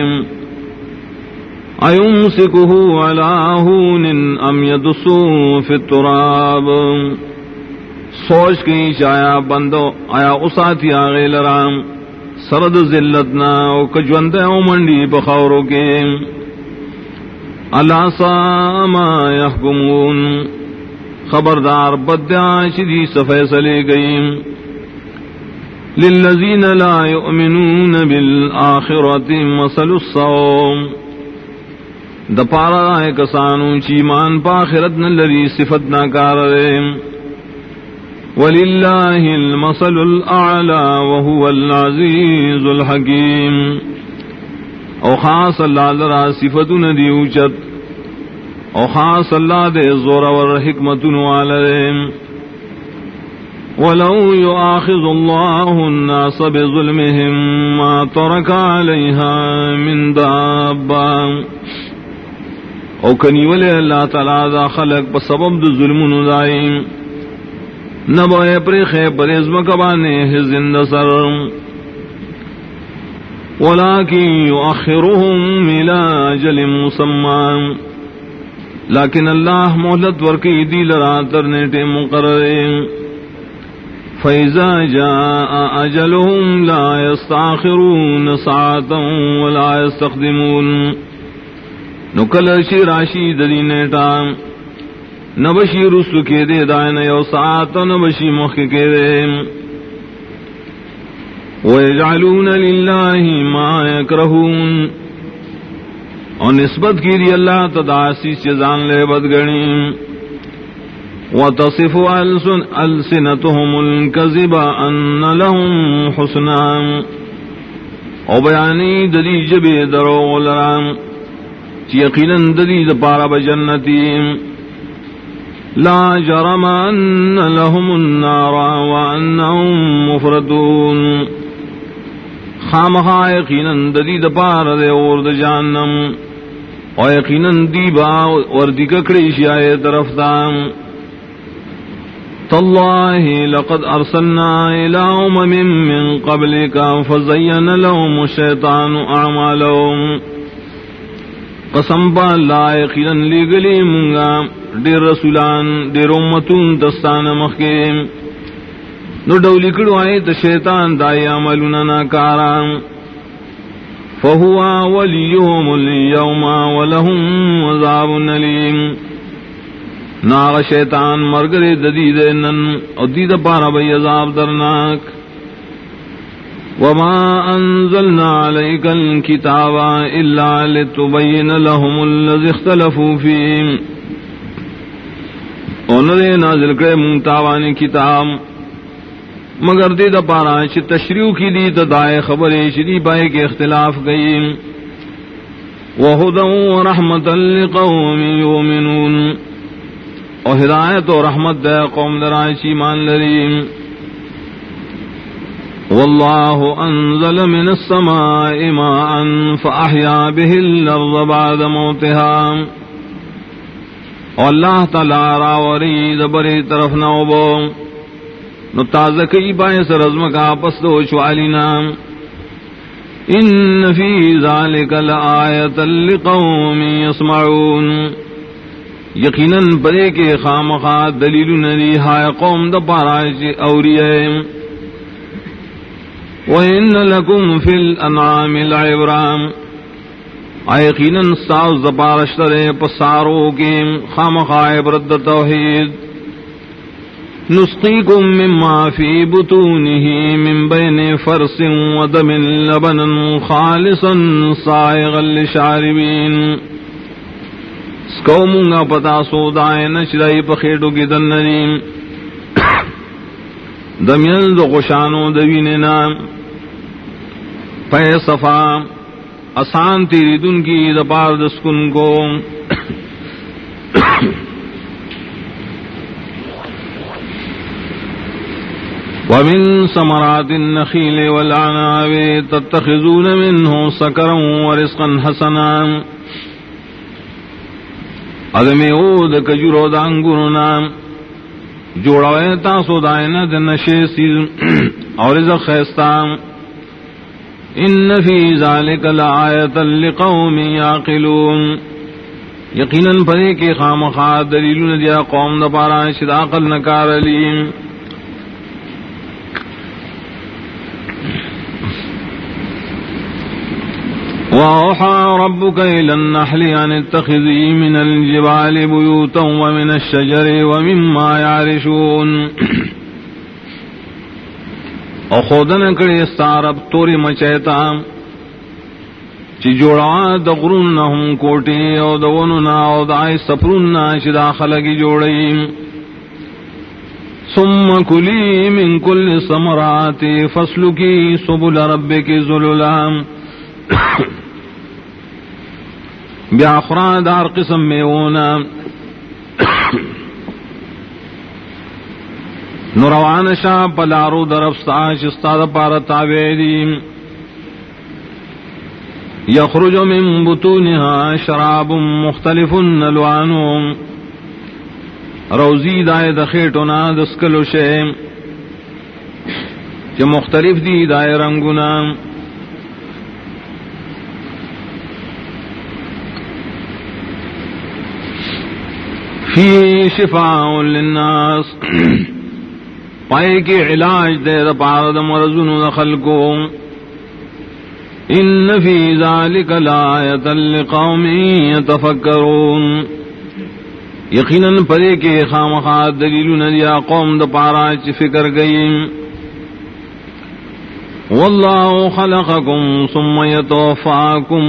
أيمسكه على هون أم يدسه في التراب. سوچ کی چایا بندو، آیا اساتی آگے لرام۔ سرد ذلت ذلتنا او کجوند او منڈی بخورو کے۔ اللہ سا ما يحکمون خبردار بدیا شدی سفیصلے گئی للذین لا يؤمنون بالآخرة مثل الصوم۔ دپارا رائے کسانو چیمان پا خرد نلری صفت ناکار ریم وللہ المثل الاعلى وهو العزیز الحکیم۔ او خاص اللہ لرا صفت ندی اوچت۔ او خاص اللہ دے زور ور حکمت والریم ولو يؤاخذ الله الناس بظلمهم ما ترك عليها من دابا او کنی ولی اللہ تعالی دا خلق په سبب د ظلمونو دایم نبوئے پری خے پر ازم کبانے زند سر۔ ولیکن یؤخرهم الى جل مسمان لیکن اللہ مہلت ورکی دی لرا ترنیٹے مقرر۔ فیضا جاء اجلهم لا يستاخرون ساعتا ولا يستخدمون نکل شی راشی شراشی ددینیٹا نبشی رسل کے دے دائن یو ساعت نبشی مخ کے دے۔ ویجعلون للہ ما یکرہون اور نسبت کی دی اللہ تداسی سے لے بدگنی وتصف ألسن ألسنتهم الكذب أن لهم حسنا۔ وبياني ددي جبه درو لرام۔ يقينا ددي دبارا بجنتي لا جرم أن لهم النار وأنهم مفردون. خامخا یقینا ددی د پار دے اور د جہنم او یقینا دی با اور دی ککڑی شیائے طرف دام تالله لقد ارسلنا الى امم من قبلك فزين لهم الشيطان اعمالهم. قسم با لا یقینا لگلی منگا ډیر رسولان ډیر امتون دستان مخکې نو ډولی کړو آئے د شیطان دای عملونه ناکاران. فهو وليهم اليوم ولهم عذاب أليم ناغ شیطان مرگر ددید نن، او دید پارا بی عذاب درناک. وما انزلنا عليك الكتاب الا لتبين لهم الذي اختلفوا فيه اونرے نازل کرے منتاوانی کتاب۔ مگر دے دا پارا چھ تشریو کی دی دا دائے خبر شری پائے کے اختلاف گئی۔ وہدا ورحمتا لقوم یومنون او ہدایت و رحمت دے قوم درائشی مان لریم واللہ انزل من السماء ماء فأحيا به الأرض بعد موتها۔ اللہ تعالی راوری دبری طرف نہ بو۔ نو تازہ کئی پائے سر رزم کا پس دو چوالینا ان فی ذالک لآیت لقوم یسمعون۔ یقیناً پرے کے خامخا دلیل ندی ہائے قوم دا پاراج اوریے وَإِنَّ لَكُمْ فِي الْأَنْعَامِ الْعِبْرَامِ یقیناً ساز زپارشتر پسارو کے خام خائے برد توحید۔ نسقيكم مما في بطونه من بين فرس ودم لبنا خالصا صائغا للشاربين سکومنگا پتا سو دائے نشرائی پخیٹو کی دنریم دمیل دو خوشانو دوین نام۔ پے صفام آسان تیری دن کی دپار دسکن کو ومن ثمرات النخيل والعناب تتخذون منه سكرا ورزقا حسنا ادم اود کجور کجرو دانگرنا جوڑا تاسو دائنا دنشے سیل اور رزق خیستان ان فی ذالک لآیت لقوم یاقلون. یقینا پدے کے خامخا دلیل دیا قوم دا پارا شدا نکار علیم. وأوحى ربك إلى النحل أن اتخذي من الجبال بيوتا ومن الشجر ومما يعرشون. او خودن کڑی ستارب توری مچیتا چی جوڑا دا غرون ہم کوٹی او دا وننا او دا آئی سپرون چی دا خلقی جوڑی. ثم کلی من کل سمرات فسلکی سبل ربک ذلولام بیا خورا دار قسم میں اونا نوروان شاہ پلارو درفستا شستا پار تاویدی. یخرج من بطونها شراب مختلف نلوانو. روزی دائے دخیٹونا دسکلو شیم کہ مختلف دی دائے رنگنا فی شفاء للناس. پائے کے علاج دے دا پار دا مرزن دا خلقو. ان فی ذالک لآیت لقوم یتفکرون. یقینا پدے کے خامخات دلیل ندیا قوم دا پارا چی فکر گئی واللہ خلقکم ثم یتوفاکم.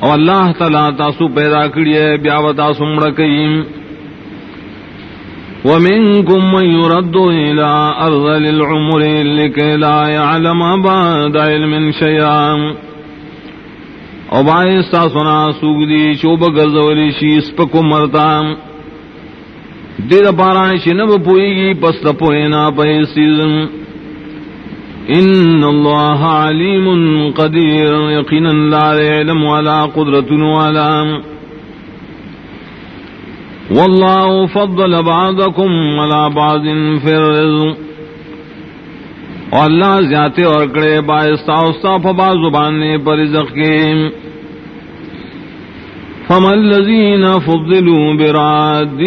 اور اللہ تعالی تاسو پیدا کریے بیاو تاسو مڑکیم ومنكم من يرد إلى أرض العمر لكي لا يعلم بعد علم شيئا. او باعث سنا سوگدی شوب گرزولی شیس پکو مرتا. دید پارا شنب پوئی گی پس پوئینا پہی سیزن. ان اللہ علیم قدیر، یقینا لا علم ولا قدرت ولا. والله فضل بعضكم على بعض في الرزق. اللہ زیادہ اور کڑے باعثا استا فبا زبان پر رزق کے فما الذين فضلوا براد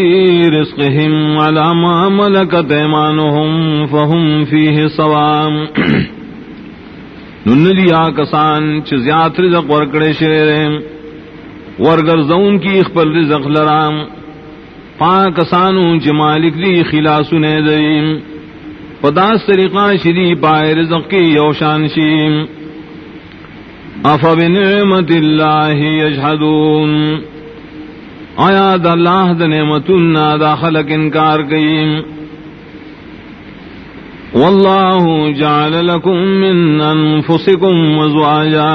رزقهم على ما ملكت ايمانهم فهم فيه سواء نندیا کسان چ زیات رزق ورکڑے شرے ورگر زون کی خپل رزق لرام. پاکسانو چ مالک دی خلاص نے دیم پداس طریقہ شری پائے رزق کی یوشان شیم. اف بنعمت اللہ یجحدون. آیا دا اللہ دا نعمتنا دا خلق انکار کیم واللہ جعل لکم من انفسکم وزواجا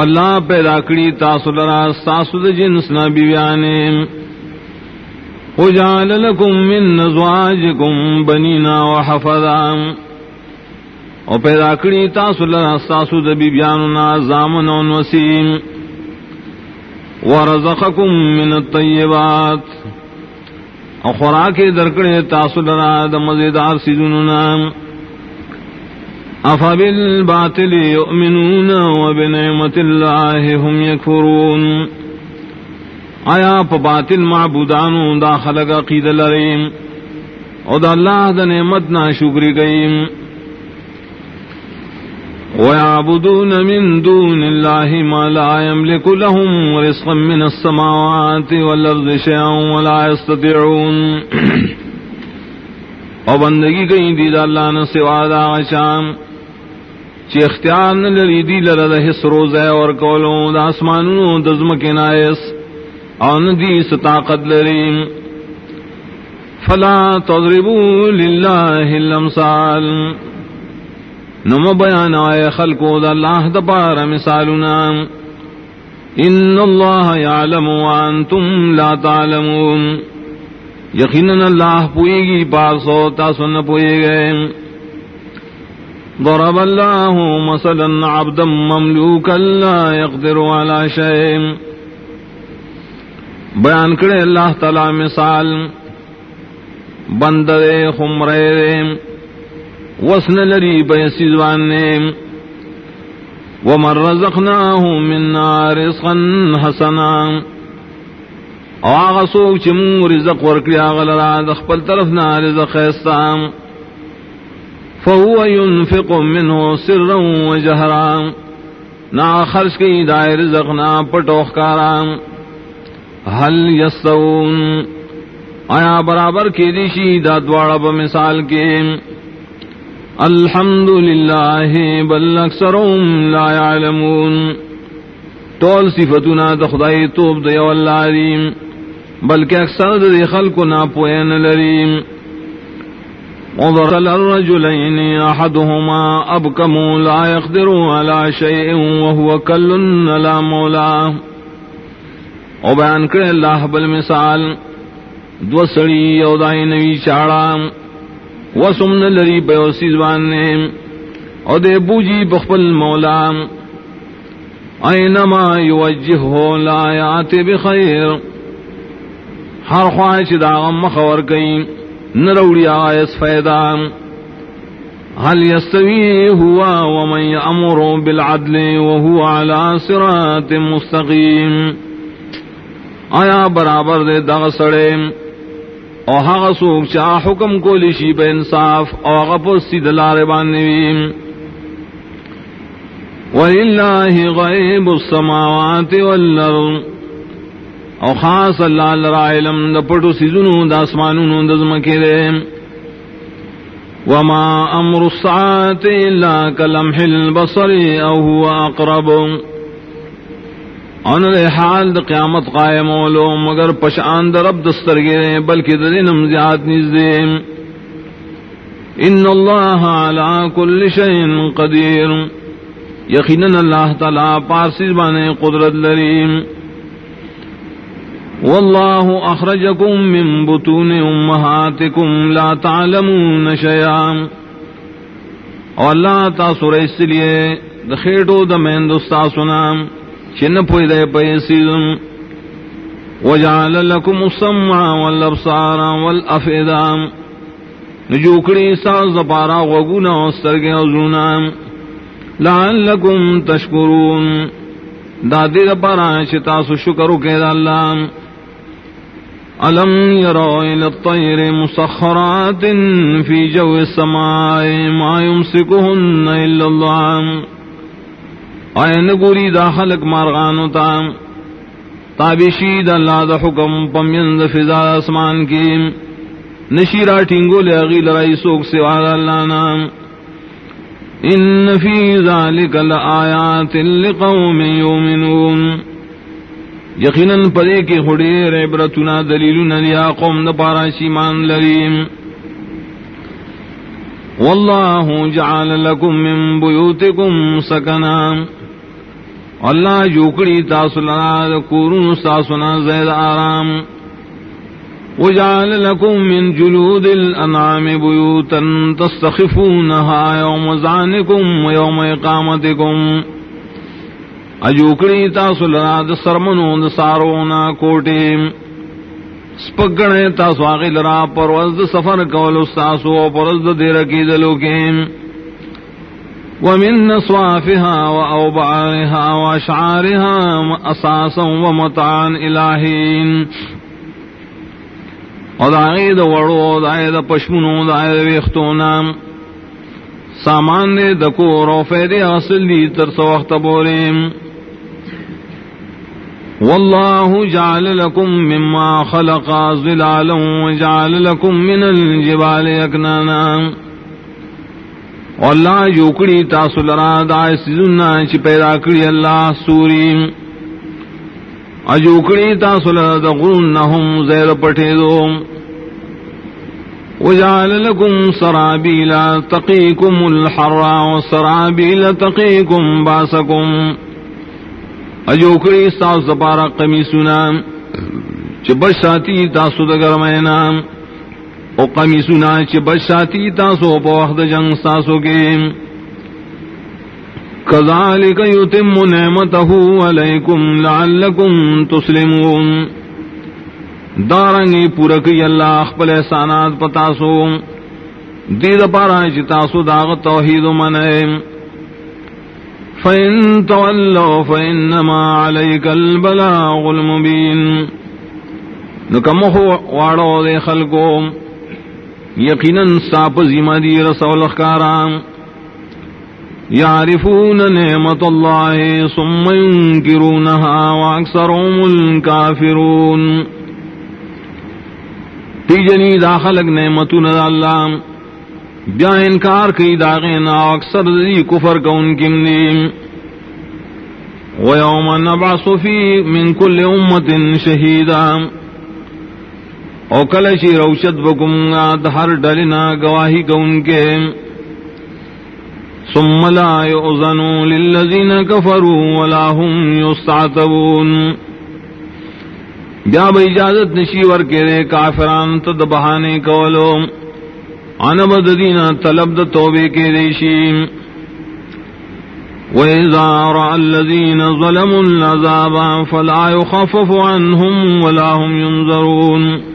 اللہ پیدا کری تاسو لرا ساسو دا جنس نبی بیانیم وجعل لكم من نزواجكم بنينا وحفظا. او پیدا کری تاسو لنا ساسو د بیبیاننا زامن و وسیم ورزقکم من الطیبات. او خوراک درکڑے تاسو لنا د مزیدار سیزننا افا بالباطل یؤمنون وبنعمت اللہ هم یکفرون. آیا پا باطل معبودانو دا خلق عقید لریم. او دا اللہ دا نعمت نا شکری گئیم ويعبدون من دون الله ما لا يملك لهم رزقا من السماوات والأرض شيئا ولا يستطيعون او بندگی کئی دی دا اللہ نے سوا دا شام چی اختیار نہ لری دی لرد حس روزے اور کولوں دا اسمانوں دزم کے نائس ان دیس طاقت لریم فلا تضربوا لله الامثال۔ نم بیان آئے خلقو دا اللہ دا پار مثالنا ان اللہ یعلم وانتم لا تعلمون۔ یقینا اللہ پوئے گی پاسو تاسن پوئے گئے۔ ضرب اللہ مثلا عبدا مملوکا لا يقدر على شيء بیان کرے اللہ تعالی مثال، بندرے، خمرے وسن لری بیسیزوان نے ومن رزقناه منا رزقا حسنا۔ او آغا سوک چمو رزق ورکلی، آغا لرا دخپل طرفنا رزق خیستام فهو ينفق منه سرا وجهرا نا خرج کی دائر رزقنا پٹوخ کارا هل يستوون؟ آیا برابر کی دیشی دا دوارا بمثال کے؟ الحمد للہ بل اکثرهم لا يعلمون طول صفتنا دخدائی توب دیو اللہ ریم بلکہ اکثر دی خلق نا پوین لریم۔ وضرل الرجلين أحدهما أبكم لا يقدر على شيء وهو كل لا مولا وبيان كره الله بالمثال دو سڑی یو دائی نوی چاڑا وسمن لری پیو سیزوان نے، او دے بوجی بخبل مولا۔ اینما یوجہ ہو لا یات بخیر۔ ہر خواہش داغم مخور کئی، نروڑی آئس فیدا۔ هل يستوي هو ومن يأمر بالعدل وهو على صراط مستقيم آیا برابر دے دغ سڑے۔ او هغه څوک چې حکم کولی شي په انصاف، او هغه سید لارې باندې ولله غیب السماوات والارض او خاص الله لرا علم د پټو سيزونو د اسمانونو د زمکه ده وما امر الساعه الا كلمح البصر، او هو اقرب۔ ان حال د قیامت قائم اولو مگر پشان در رب دستر گرے بلکہ دینم زیاد نزدیم ان اللہ علی کل شیء قدیر۔ یقینا اللہ تعالی پارسی بانے قدرت لریم واللہ اخرجکم من بطون امہاتکم لا تعلمون شیئا۔ اور اللہ تاثر اس لیے دخیٹو دمین دستا سنام چن پوئی دے پیسیزم وجعل لکم السمع والابصار والافئدام نجوکڑی ساز دپارا وگونا وسترگے وزونا لعلکم تشکرون دادی دپارا شتاس شکرو کے دا اللہ علم يروا إلى الطير مسخرات في جو السماء ما يمسكهن إلا الله این گوری دا خلق مارغانو تا۔ تابشی دا اللہ دا حکم پمین دا فضا اسمان کی۔ نشیرا ٹینگو لے اغیل رائی سوک سوا دا اللہ نام ان فی ذالک لآیات لقوم یومنون یقینا پدے کی خڑیر عبرتنا دلیلنا لیا قوم دا پارا شیمان لریم واللہ جعل لکم من بیوتکم سکنام اللہ جوکڑی تاسلنا کورن ساسنا زید آرام. وجعل لكم من جلود الانعام بيوتا تستخفونها يوم زعنكم ويوم اقامتكم اجوکڑی تاسلنا د سرمنو، د سارونا کوٹی سپگنے تاسو آغی لرا پروز د سفر کول استاسو پروز د دیر کی دلو ومن نصوافها وأوبارها وأشعارها أساسا ومتعا إلهين ودعید وڑو دعید پشمنو دعید ویختونا سامان دے دکور و فیدے حاصل دی ترس وقت بوریم والله جعل لكم مما خلق ظلالا وجعل لكم من الجبال يكنانا اللہ یوکڑی تاسو لرا دا سیزنا چی پیدا کری اللہ سوری. اجوکڑی تاسو لرا دا غرون زیر پٹے دو وجعل لكم سرابيلا تقيكم الحر وسرابيل تقيكم باسكم اجوکڑی ساس دپارا قمیسونا چی بشاتی تاسو دا گرمینا او قمیسونا چی بشاتی تاسو پا وقت جنگ ساسو کے۔ کذالک یتم نعمتہو علیکم لعلکم تسلمون۔ دارنگی پورکی اللہ اخبر احسانات پتاسو دید پارا چتاسو داغ توحید من فإن تولوا فإنما عليك البلاغ المبين۔ نکمخو واڑو دے خلقو۔ یقینا ساپ زیمہ دی رسول اخکارام يعرفون نعمة الله ثم ينكرونها وأكثرهم الكافرون تیجنی داخلق نعمتون دا اللہ. بیا انکار کی داغینا اکثر دی کفر کا ان کی مدیم ویوم نبعث فی من کل امت شہیدا. او کلشی روشد بکم ہر ڈلنا گواہی کا کے ثم لا يؤذن للذين كفروا ولا هم يستعتبون بیا با اجازت نشی ور کے رے کافران تد بہانے کولو. انا بددینا طلب د توبے کے ریشی وَإِذَا رَأَى الَّذِينَ ظَلَمُوا الْعَذَابَ فَلَا يُخَفَّفُ عَنْهُمْ وَلَا هُمْ يُنظَرُونَ.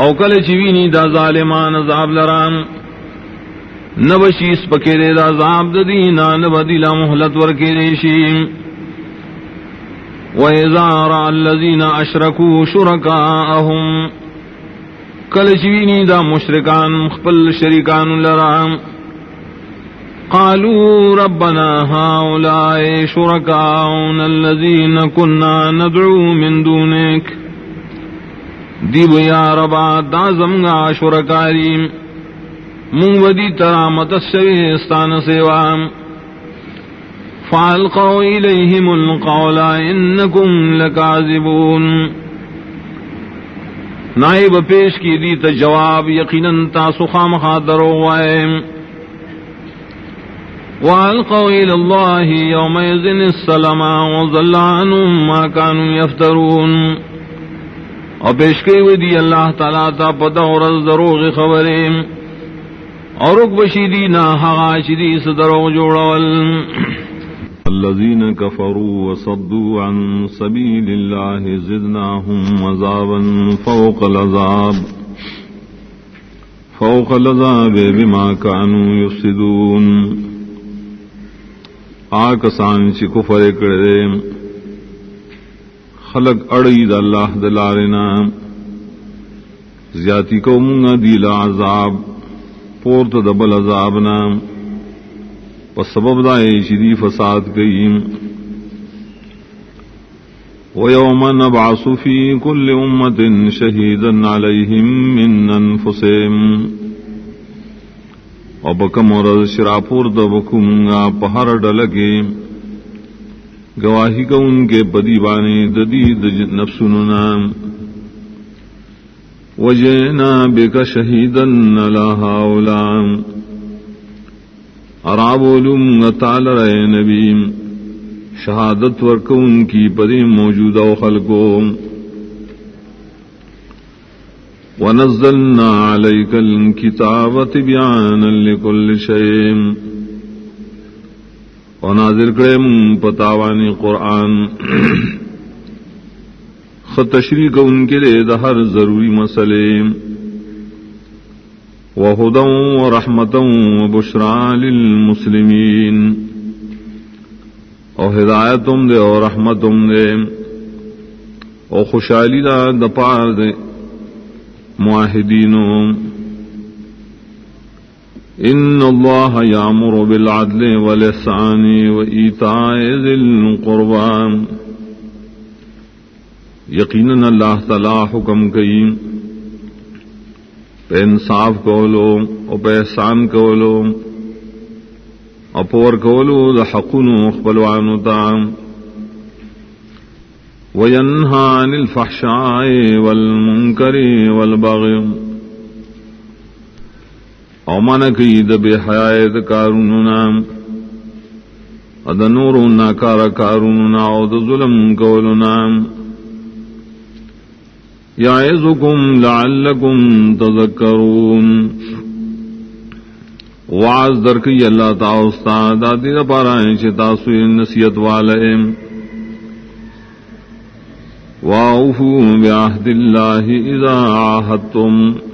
او کل چوینی دا ظالمان عذاب لران. نبشی اس پکیرے دا عذاب دا دینا نبدیلا محلت ورکیرے شیم وَإِذَا رَعَ الَّذِينَ أَشْرَكُوا شُرَكَاءَهُمْ کلشوینی دا مشرکان مخبل شریکان لرام قالوا ربنا هؤلاء شركاؤنا الذين كنا ندعو من دونك دیو یا ربا دا زمگا شرکاریم من ودی ترامت الشویستان سیوام فالقوا إليهم القول إنكم لكاذبون نائب پیش کی دی تا جواب یقیناً تاسو خام خادر وائم والقوا إلى الله يومئذ السلام وظل عنهم ما كانوا يفترون اور پیش کی ہوئی دی اللہ تعالیٰ تا پتہ اور دروغ خبریں۔ اور رک بشیدی نا حغا شدی صدرو جوڑول۔ الذين كفروا وصدوا عن سبيل الله زدناهم عذابا فوق العذاب۔ فوق العذاب بما كانوا يفسدون آکسان چی کفر کرے۔ خلق اڑید اللہ دلارنا زیادی کو منگا دیلا عذاب، پورت دبل عذابنا. پس سبب دائے شدی فساد گئیم. ويوم نبعث في كل أمة شهيدا عليهم من أنفسهم شراپور دبكم پہر ڈلگے گواہی کا ان کے پدی بانے ددید نفسننا وجینا بک شہیدن لہا ارابولم تال رے نبیم. شہادت ورک ان کی پدی موجودہ خلقو ونزلنا عليك الكتاب تبيانا لكل شيء ونازل کریم پتاوانی قرآن۔ تشریح کو ان کے لیے ہر ضروری مسئلے۔ وہدوں و رحمتوں و بشران للمسلمین۔ اور ہدایتم دے اور رحمتم دے۔ اور خوشحالی دا دپار دے معاہدینوں ان اللہ یامر بالعدل والإحسان وإيتاء ذي القربان۔ یقیناً اللہ تعالی حکم کئی پہ انصاف کولو او پہ احسان کولو اپور کولو دا حقنو اخبلوانو تا۔ وینہا عن الفحشاء والمنکر والبغی او من کئی دا بے حیات کاروننا ادنورو ناکار کاروننا او دا ظلم کولونا يعظكم لعلكم تذكرون واز درکی اللہ تا استاد دادی دا پارا ہیں تاسو نصیحت والے واوفوا بعهد الله اذا عاهدتم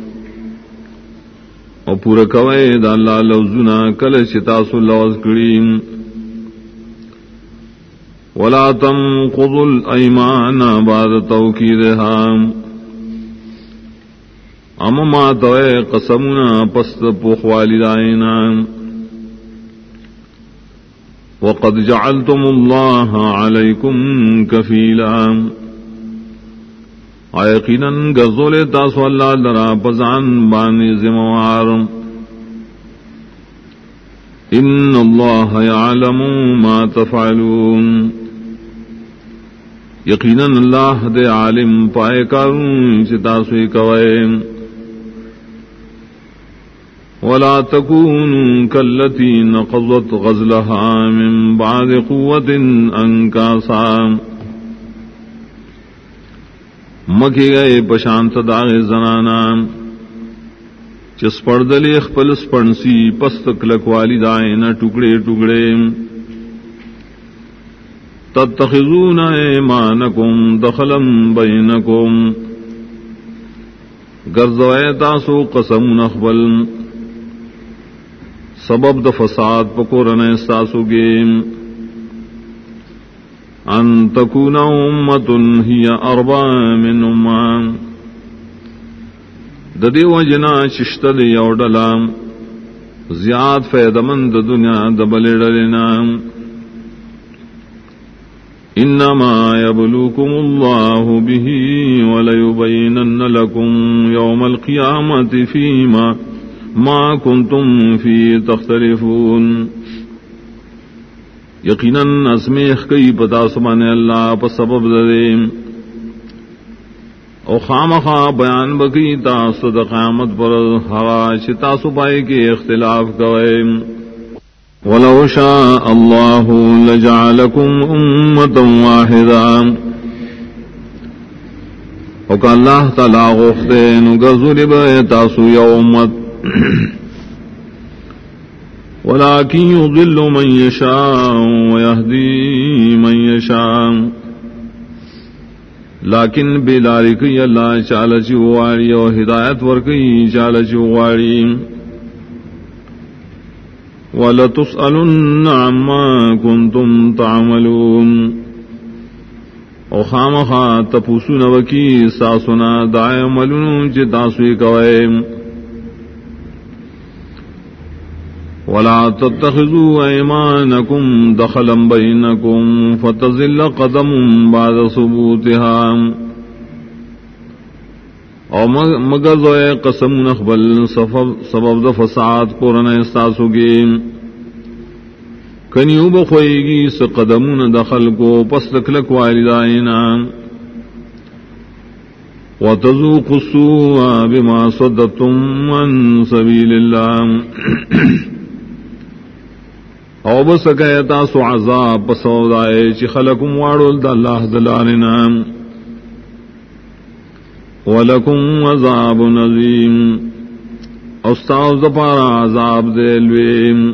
او پورا کوئے دا اللہ لوزنا کل چتاسو لوز کریم ولا تنقضوا الایمان بعد توکیدها ام ما توئے قسمنا پست پوخ والدائنا. وقد جعلتم الله عليكم كفيلا یقینا گزول تاسو اللہ لرا پزان بانی زموار. ان اللہ يعلم ما تفعلون. یقینا اللہ دے عالم پائے کارون چتاسوی کوئے. ولا تكونوا كالتي نقضت غزلها من بعد قوة أنكاسا مکی گئے پشانت داغ زنانا چس پردلی اخپل سپنسی پست کلک والی دائیں نہ ٹکڑے ٹکڑے۔ تتخذون ایمانکم دخلم بینکم۔ گرزوئے تاسو قسم نخبل سبب د فساد پکورن ساسو گے ان تکون امت ہی اربا من امان ددی وجنا ششت دی اوڈلا. زیاد فید مند دنیا دبل ڈلنا انما يبلوكم الله به وليبينن لكم يوم القيامة فيما ما کنتم فی تختلفون. یقیناً اسمیخ کئی پتا سمان اللہ پا سبب دے او خام خواہ بیان بکی تاسو دا قیامت پر ہوا چتا سپائے کے اختلاف کوئے ولو شاء اللہ لجعلکم امتا واحدا۔ او کہ اللہ تعالی غفتے نگذر بے تاسو یومت۔ ولكن يضل من يشاء ويهدي من يشاء. لیکن بلاری کی اللہ چال چواڑی اور ہدایت ورکی چال چواڑی ولتسألن عما كنتم تعملون. او خامخا تپوسو نوکی ساسونا دائے ملون چی تاسوی کوئے ولا تتخذوا ايمانكم دخلا بينكم فتزل قدم بعد ثبوتها. او مگر زوئے قسم نخبل سبب د فساد قرن استاسو گی. کنیو بخوئے گی س قدمون دخل کو پس لکلک والدائنا وتذوقوا السوء بما صدتم عن سبيل الله او بس کہتا سو عذاب پسودائے چی خلقم وارول دا اللہ دلالنا ولکم عذاب نظیم. استاذ دپارا عذاب دلویم.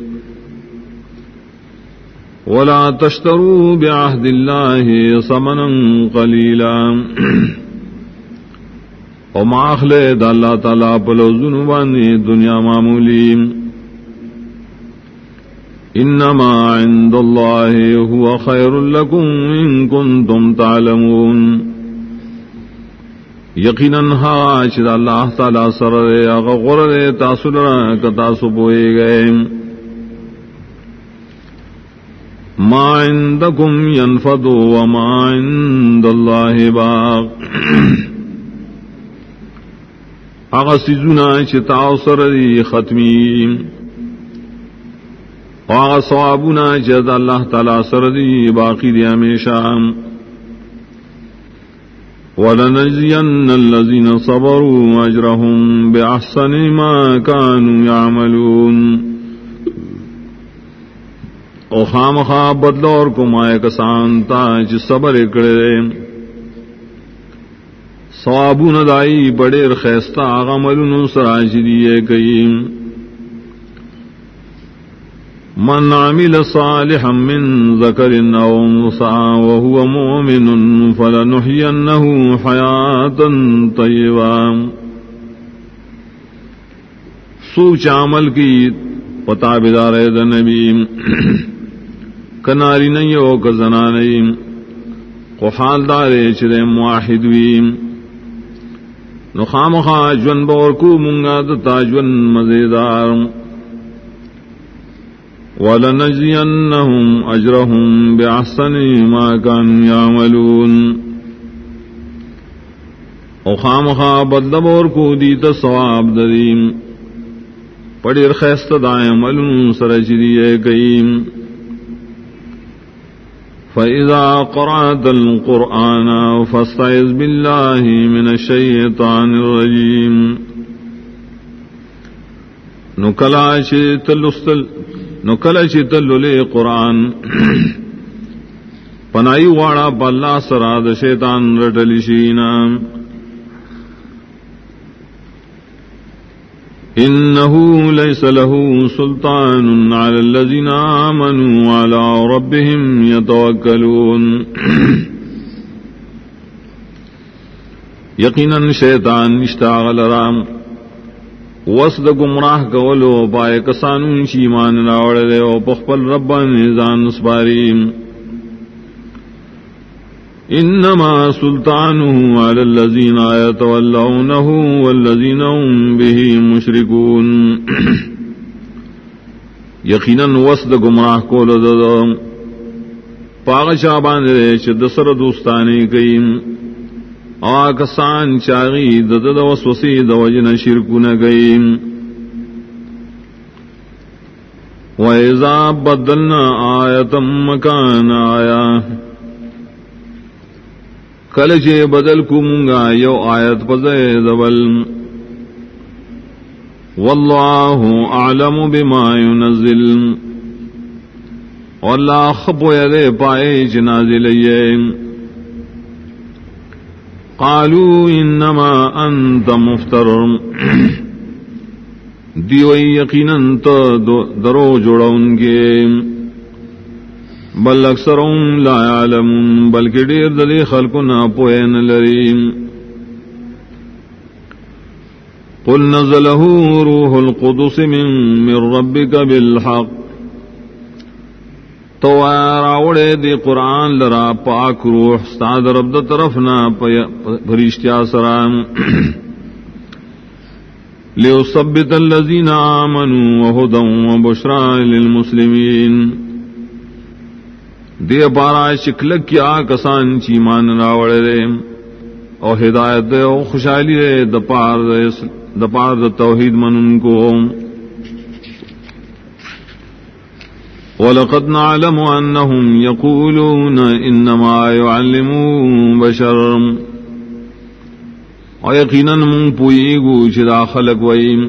ولا تشتروا بعهد الله ثمنا قليلا وما اخلد الله تعالى بلو ذنوبان دنیا معمولیم انما عند الله هو خير لكم ان كنتم تعلمون. یقینا ها چې الله تعالی سره هغه غره تاسو لره ک تاسو پوي ما عندكم ينفض وما عند الله باق. هغه سيزونه چې تاسو سره ختمي واغ صوابنا جد اللہ تعالی سردی باقی دی ہمیشہ ولنجزين الذين صبروا أجرهم بأحسن ما كانوا يعملون او خام خواب بدلور کو مائے کسان تا چ صبر کرے صوابون دائی بڑے خیستہ آغا ملون سراج دیئے کئیم۔ من عمل صالحا من ذكر أو أنثى وهو مؤمن فلنحيينه حياة طيبة. سوچ عمل کی، پتا بدار نبی۔ کناری نہیں ہو کزنا نہیں۔ کو حال دارے چرے معاہد ویم نخام خا جن بور کو منگا دتا جن مزیدار۔ ولنجزينهم أجرهم بأحسن ما كانوا يعملون. وخام خا بدب کو دیت ثواب دریم. پڑیر خیست دائم علم سرجری کئیم فإذا قرأت القرآن فاستعذ بالله من الشيطان الرجيم. نکلا تلستل نکل چلے قرآن پنائی واڑا بلا سراد شیطان رٹلی شینا إنه ليس له سلطان على الذين آمنوا وعلى ربهم يتوكلون یقینا شیطان اشتاغل رام وسد گمراہ کولو پائے کسانون شیمان راوڑ دے او پخپل ربان نزان نسباریم انما سلطانه على الذين يتولونه والذين هم به مشركون یقینا وسد گمراہ کو لد پاغ شابان رے چد سر دوستانی کئیم۔ آکسان چاغی دد وسوسی دوجن شرکن گئیم وَإِذَا بَدَّلْنَا آيَةً مَكَانَ آيَةً کل چے بدل کو یو آیت پزے زبل واللہ اعلم بما ينزل واللہ خبو یدے پائے چنازل قالوا انما انت مفتر. دیوئی یقینا تو درو جوڑوں گے. بل اکثر لا يعلمون، بلکہ ڈیر دلی خلق نہ پوئن لریم قل نزله روح القدس من من ربك بالحق. تو راوڑے دی قرآن لرا پاک روح استاد رب دا طرف نہ پرشتیا سرام لیثبت الذین آمنوا وهدى وبشرى للمسلمین۔ دے پارا شکل کیا کسان چی مان راوڑے دے۔ او ہدایت دے، او خوشحالی دے، دپار دے، دپار دا توحید من ان کو۔ وَلَقَدْ نَعْلَمُ أَنَّهُمْ يَقُولُونَ إِنَّمَا يُعَلِّمُونَ بَشَرٌ. او من پوئی گو چدا خلق وئیم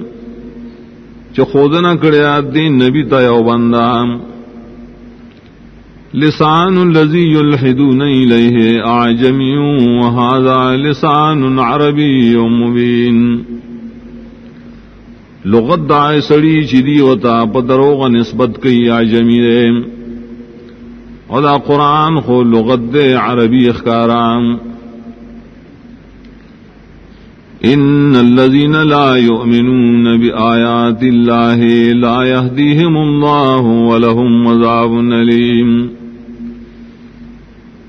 چو خودنا کڑیا دین نبی تا یو بندام. لسان الذي يلحدون إليه أعجمي وهذا لسان عربي مبين لغت دعائے سڑی چیدی وتا پدروغ نسبت کی آجمی دے۔ ودا قرآن خو لغت دے عربی اخکارام ان الذين لا يؤمنون بآيات الله لا يهديهم الله ولهم عذاب أليم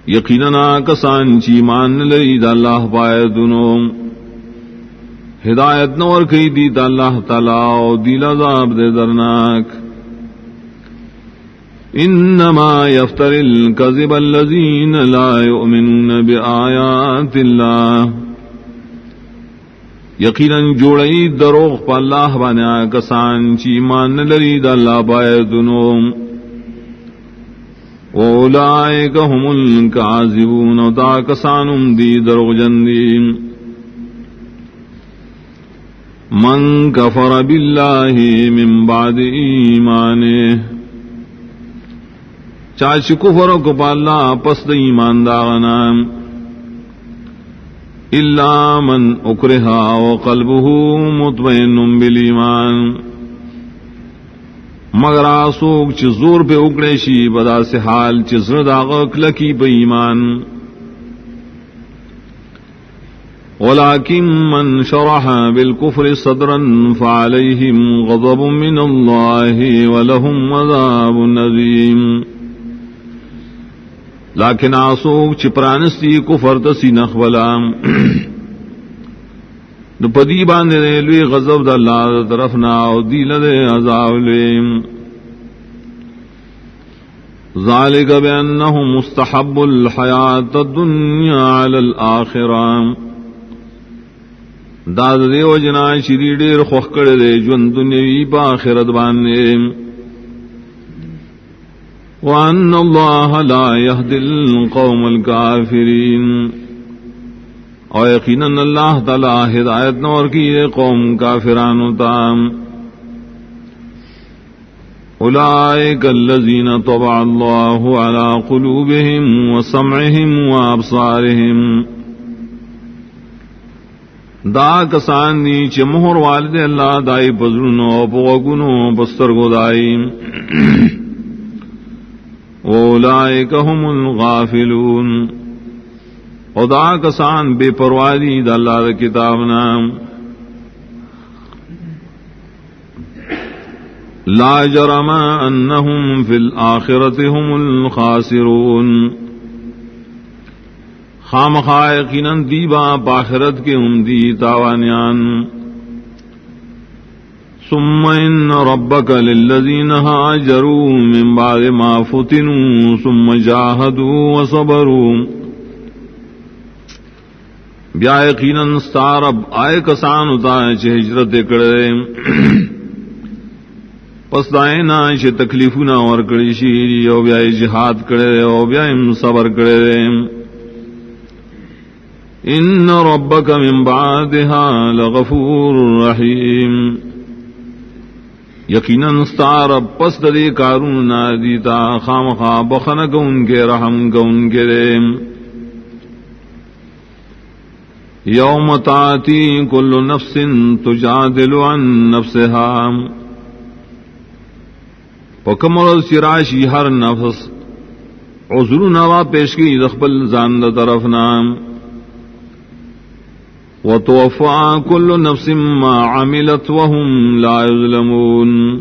یقینا کسان چی مان لئی دا اللہ پائے دنو ہدایت نور کئی دی دا اللہ تعالی او دل عذاب دے درناک۔ انما يفتر الكذب الذين لا يؤمنون بآيات الله یقینا جوڑئی دروغ پا اللہ بانا کسان چی مان لئی دا اللہ پائے دنو اولائک هم الكاذبون دا کسانم دی دروغ جندین من کفر باللہ من بعد ایمانے۔ چاچ کفر کو پالا پس دا ایمان داغنا الا من اکرہا وقلبه مطمئن بالایمان۔ مگر آسوک چ زور پہ اکڑے شی، بدا سے حال چ زرد آغ کلکی بے ایمان۔ ولكن من شرح بالكفر صدرا فعليهم غضب من الله ولهم عذاب نذيم لكن آسوک چپرانستی کفر تسی نخبلام نو پدی باندے لوی غضب دا اللہ دا طرفنا او دیل دے عذاب لیم ذالک بأنه مستحب الحیات الدنیا علی الآخرام داد دے دیو جنا شری ڈیر خوخ کر دے جن دنیاوی با آخرت باندے وان اللہ لا يهدي القوم الكافرین اور یقینا اللہ تعالی ہدایت نور کی قوم کافران تام اولئک الذین طبع اللہ على قلوبهم وسمعهم وابصارهم دا کسان دی چ مہر والد اللہ دائی پزرنو پوگنو پستر گو دائی اولائک هم الغافلون او دا کسان بے پروادی دا اللہ دا کتاب نام لا جرم انہم فی الاخرت هم الخاسرون خام خا خائقین دیبا پاخرت کے ہم دی تاوانیان۔ ثم ان ربك للذين هاجروا من بعد ما فتنوا ثم جاهدوا وصبروا بیا یقینا ستارب آئے کسان ہوتا ہے چھ ہجرت کرے پس دائیں چھ تکلیف نہ اور کڑی شیری، او بیا جہاد کرے او بیا صبر کرے ان ربك من بعدها لغفور رحيم یقینا ستار پس دے کارون دیتا خام خواب بخن کو ان کے رحم کو ان کے دے یوم تاتی کل نفس تجادل عن نفسها پکمر سراشی ہر نفس عذر نوا پیش کی رخبل زان طرف نام وتوفى كل نفس ما عملت وهم لا يظلمون.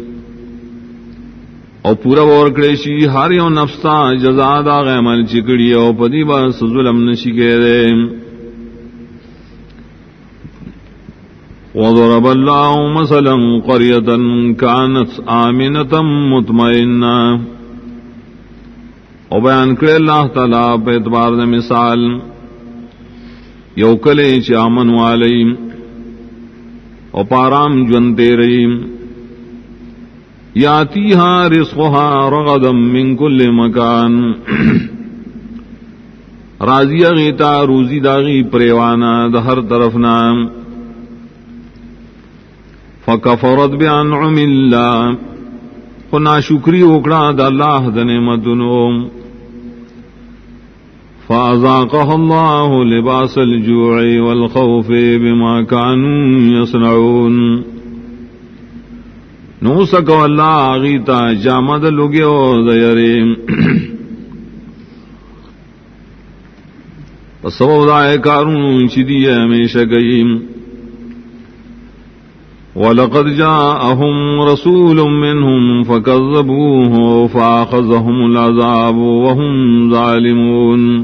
او پورا ور کړی ہر یو نفس تا جزا دا غمل چکړی او پدی با ظلم نشي کېره وضرب الله مثلا قرية كانت آمنة مطمئنة۔ او بیان کړی الله تعالی په اعتبار د مثال۔ یو کلے چامن والیم، او پارام جنتے ریم یاتی ہاں رسخا رغدم من کل مکان. راضی غیتا روزی داغی پریوانا دا ہر طرف نام. فکفرت بانعم اللہ. خنا شکری اکڑا دا اللہ دا نعمتنوم. فأذاقها الله لباس الجوع والخوف بما كانوا يصنعون۔ نوسك والله غيتا جامد لگيو زيرين فسبب دائے کارون شدی ہمیشہ گئیم ولقد جاءهم رسول منهم فكذبوه فأخذهم العذاب وهم ظالمون۔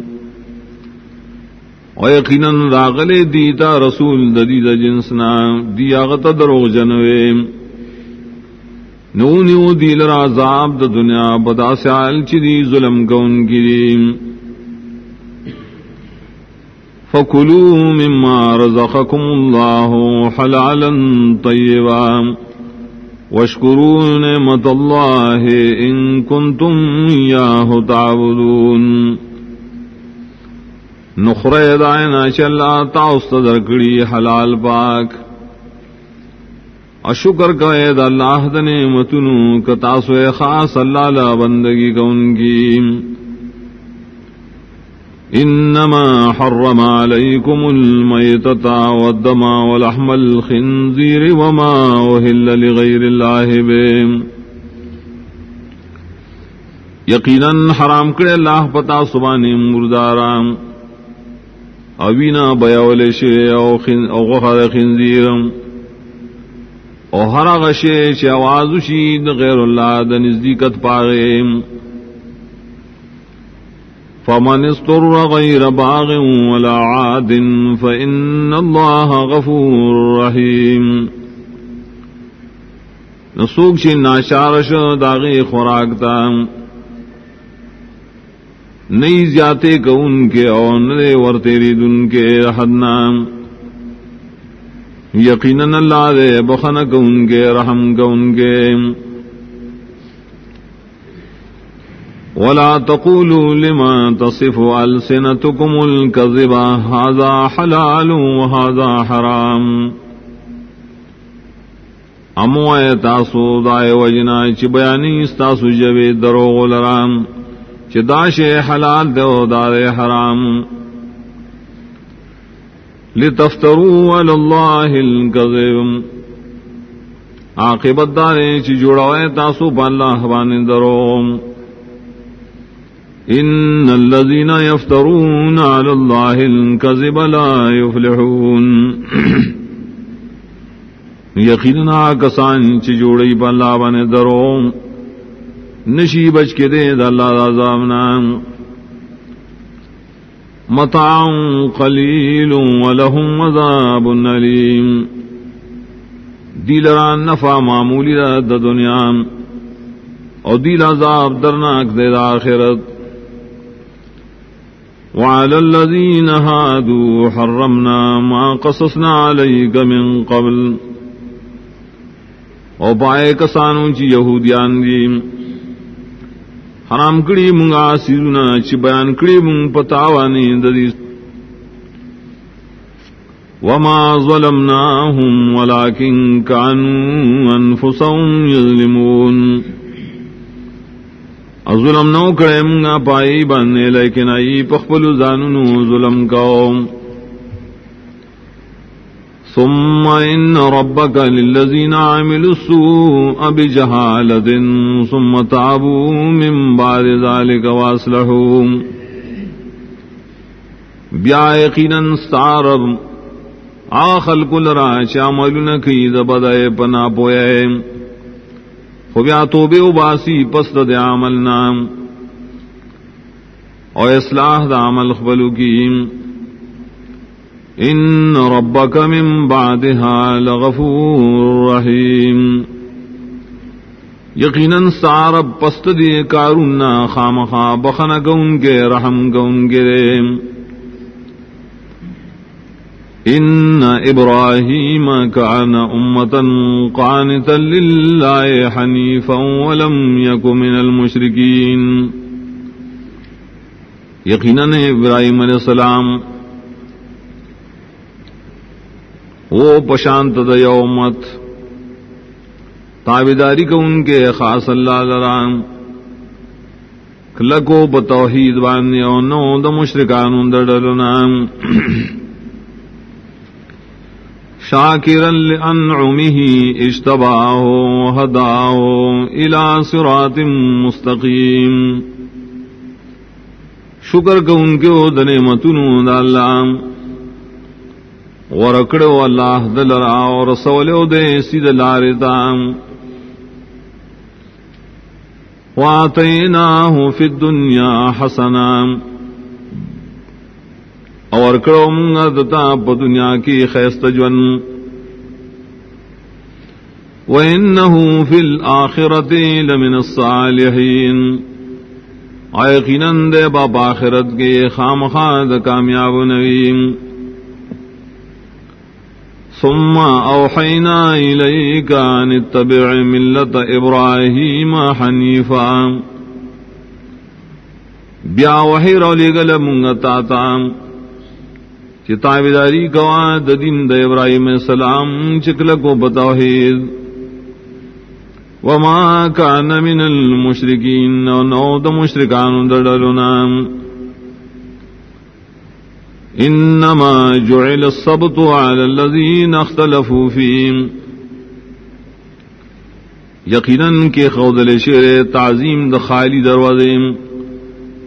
و یقینا راغلے دیتا رسول ددی د جنسنا دیا غت دروغ جنوے۔ نو نیو دیل را عذاب د دنیا، بدا سال چی دی ظلم کون کی فکلوا مما رزقکم اللہ حلالا طیبا۔ واشکروا نعمت اللہ ان کنتم یاہ تعبدون۔ نخر دائنا چلا تاست درکڑی حلال پاک۔ اشکر کا دا اللہ دنے متنو کتاسو خاص اللہ لا بندگی کون کی۔ انما حرم عليكم الميتة والدم ولحم الخنزير وما وهل لغير الله به یقینا حرام کرے اللہ پتا سبانی مردارام اوینا بیاول شے او خن او غخر خنزیرم. او ہر غشے چ آواز شید غیر اللہ د نزدیکت پاغیم فمن استر غیر باغ ولا عاد، فإن الله غفور رحیم. نسوک چی ناشارش داغی خوراک تام نئی زیاتے کو ان کے اور نئے ور تیری دن کے حد نام. یقیناً اللہ دے بخن کو ان کے رحم کو ان کے. ولا تقولوا لما تصف ألسنتكم الكذب هذا حلال وهذا حرام. امو تاسو دائے وجنا چ بیانی استاسو جوے دروغ لرام. چداش حلال دو دار حرام. لتفتروا على الله الكذب عاقبت دارے چی جوڑوائے تاسو پا اللہ بانی دروم. ان الذين يفترون على الله الكذب لا يفلحون یقینا کسان چی جوڑی پا اللہ بانی دروم. نشی بچ کے دے اللہ عذاب نام. متاع قلیل ولہم عذاب علیم دیلران نفع معمولی دا دا دنیا. اور دیل عذاب درناک دے دا آخرت. وعلى الذين هادوا حرمنا ما قصصنا عليك من قبل. او پائے کسانوں چی یہودیان دیم. حرام کڑی منگا سیزنا چی بیان کڑی منگ پتاوانی ددی. وما ظلمناهم ولكن كانوا انفسهم يظلمون ظلم نو کرے منگا پائی بانے لیکن آئی پخپل زاننو ظلم کاؤں ثم إن ربك للذين عملوا السوء بجهالة، ثم تعبوا من بعد ذلك وأصلحوا. بیا یقینا ستارب آخل کل را چامل نکی دبدائے پنا پوئے. خو بیا توبے باسی پست دے عمل نام او اصلاح دا عمل خبلو کی. ان ربك من بعدها لغفور رحيم یقیناً سارب پست دی کارون خام خا بخن گون کے رحم گون گرے ان ابراہیم کان امتا قانتا للہ حنیفا ولم یک من المشرکین یقیناً ابراہیم علیہ السلام وہ پشانت دیومت تابداری کو ان کے خاص اللہ لرام کلکو بتوحید باندے او نو د مشرکان د اندرلنام شاکرا لانعمه اجتباه وهداه الى صراط مستقیم۔ شکر کو ان کے دنے متنو دا اللہ ورکڑو اللہ دلرا اور سولو دے سید لارتام واتیناہو فی الدنیا حسنا. اور کڑو منگا دتا پا دنیا کی خیست جون. وَإِنَّهُ فِي الْآخِرَةِ لَمِنَ الصَّالِحِينَ. آئقیناً دے باپ آخرت کے خام خاد کامیاب نویم. ثم أوحينا إليك أن اتبع ملة إبراهيم حنيفا. بیا وحی رولی گل منگتا تا چی تابداری کوا دین د ابراہیم السلام چکل کو بتوحید. وما کان من المشرکین نو د مشرکان دا دڑلنام انما جعل الصبت على الذين اختلفوا فيه یقیناً کے خود شیر تعظیم د خالی دروازے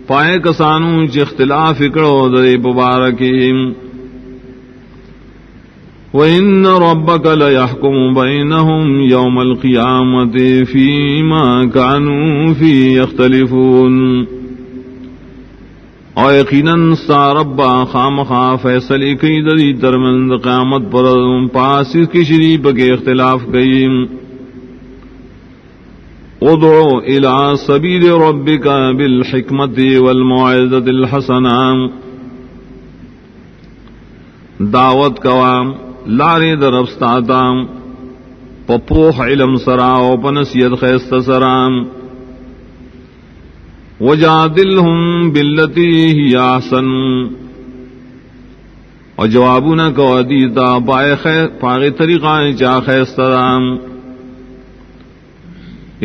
پائے کسانوں چ اختلاف اکڑو دے مبارکیم. وَإِنَّ رَبَّكَ لَيَحْكُمُ بَيْنَهُمْ يَوْمَ الْقِيَامَةِ فِي مَا كَانُوا فِي يَخْتَلِفُونَ. او یقیناً ساربا خام خا فیصلی کئی دری درمند قیامت پر پاس کی شریف کے اختلاف گئی۔ ادعو الى سبیل ربک بالحکمت والموعظت الحسنام دعوت کوام لارے درفستا پپوح علم سراؤ پنسیت خیست سرام وجا دل ہوں بلتی ہی آسن اور جواب نہ کو دیتا پائے خیر پاگے طریقہ چا خیسترام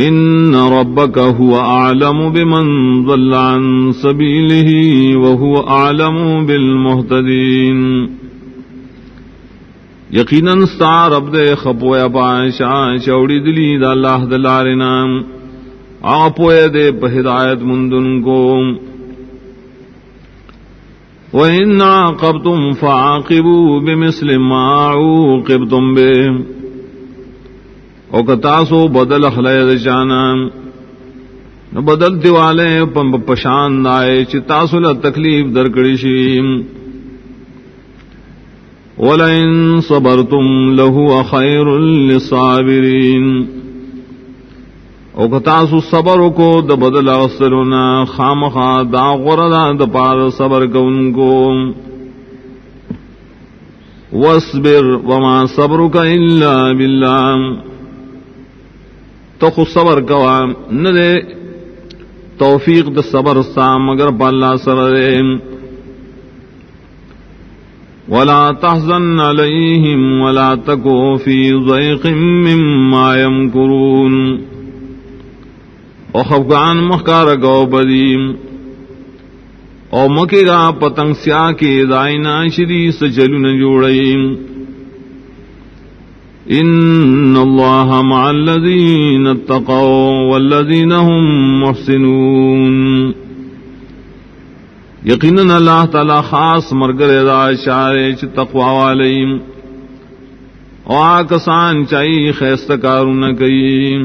ان ربك هو اعلم بمن ضل عن سبيله وهو اعلم بالمهتدين یقیناً سار اب دے خپو پاشا چوڑی دلی دا اللہ دلار نام. آپ دے ہدایت مندن کو۔ وَإِنْ عَاقَبْتُمْ فَعَاقِبُوا بِمِثْلِ مَا عُوقِبْتُمْ بِهِ۔ او کتاسو بدل خلید چانا بدل دیوالے پشان دائے چتاسو لتکلیف درکڑی شیم ولئن صبرتم لهو خير للصابرين۔ او کتاسو صبر کو د بدل اصلنا خامخا دا غردا د پار صبر کون کو واصبر وما صبرك الا بالله. تو خود صبر کوا نہ دے توفیق د صبر سا، مگر باللہ سر دے ولا تحزن عليهم ولا تكو في ضيق مما يمكرون او وخفقان مخکار گو بدیم او مکرا پتنگ سیا کے دائنا شری سجلن جوڑیم ان اللہ مع الذین اتقوا والذین هم محسنون. یقیناً اللہ تعالی خاص مرگر دا اشارے چ تقوا والیم او آکسان چاہی خیست کارون کئی.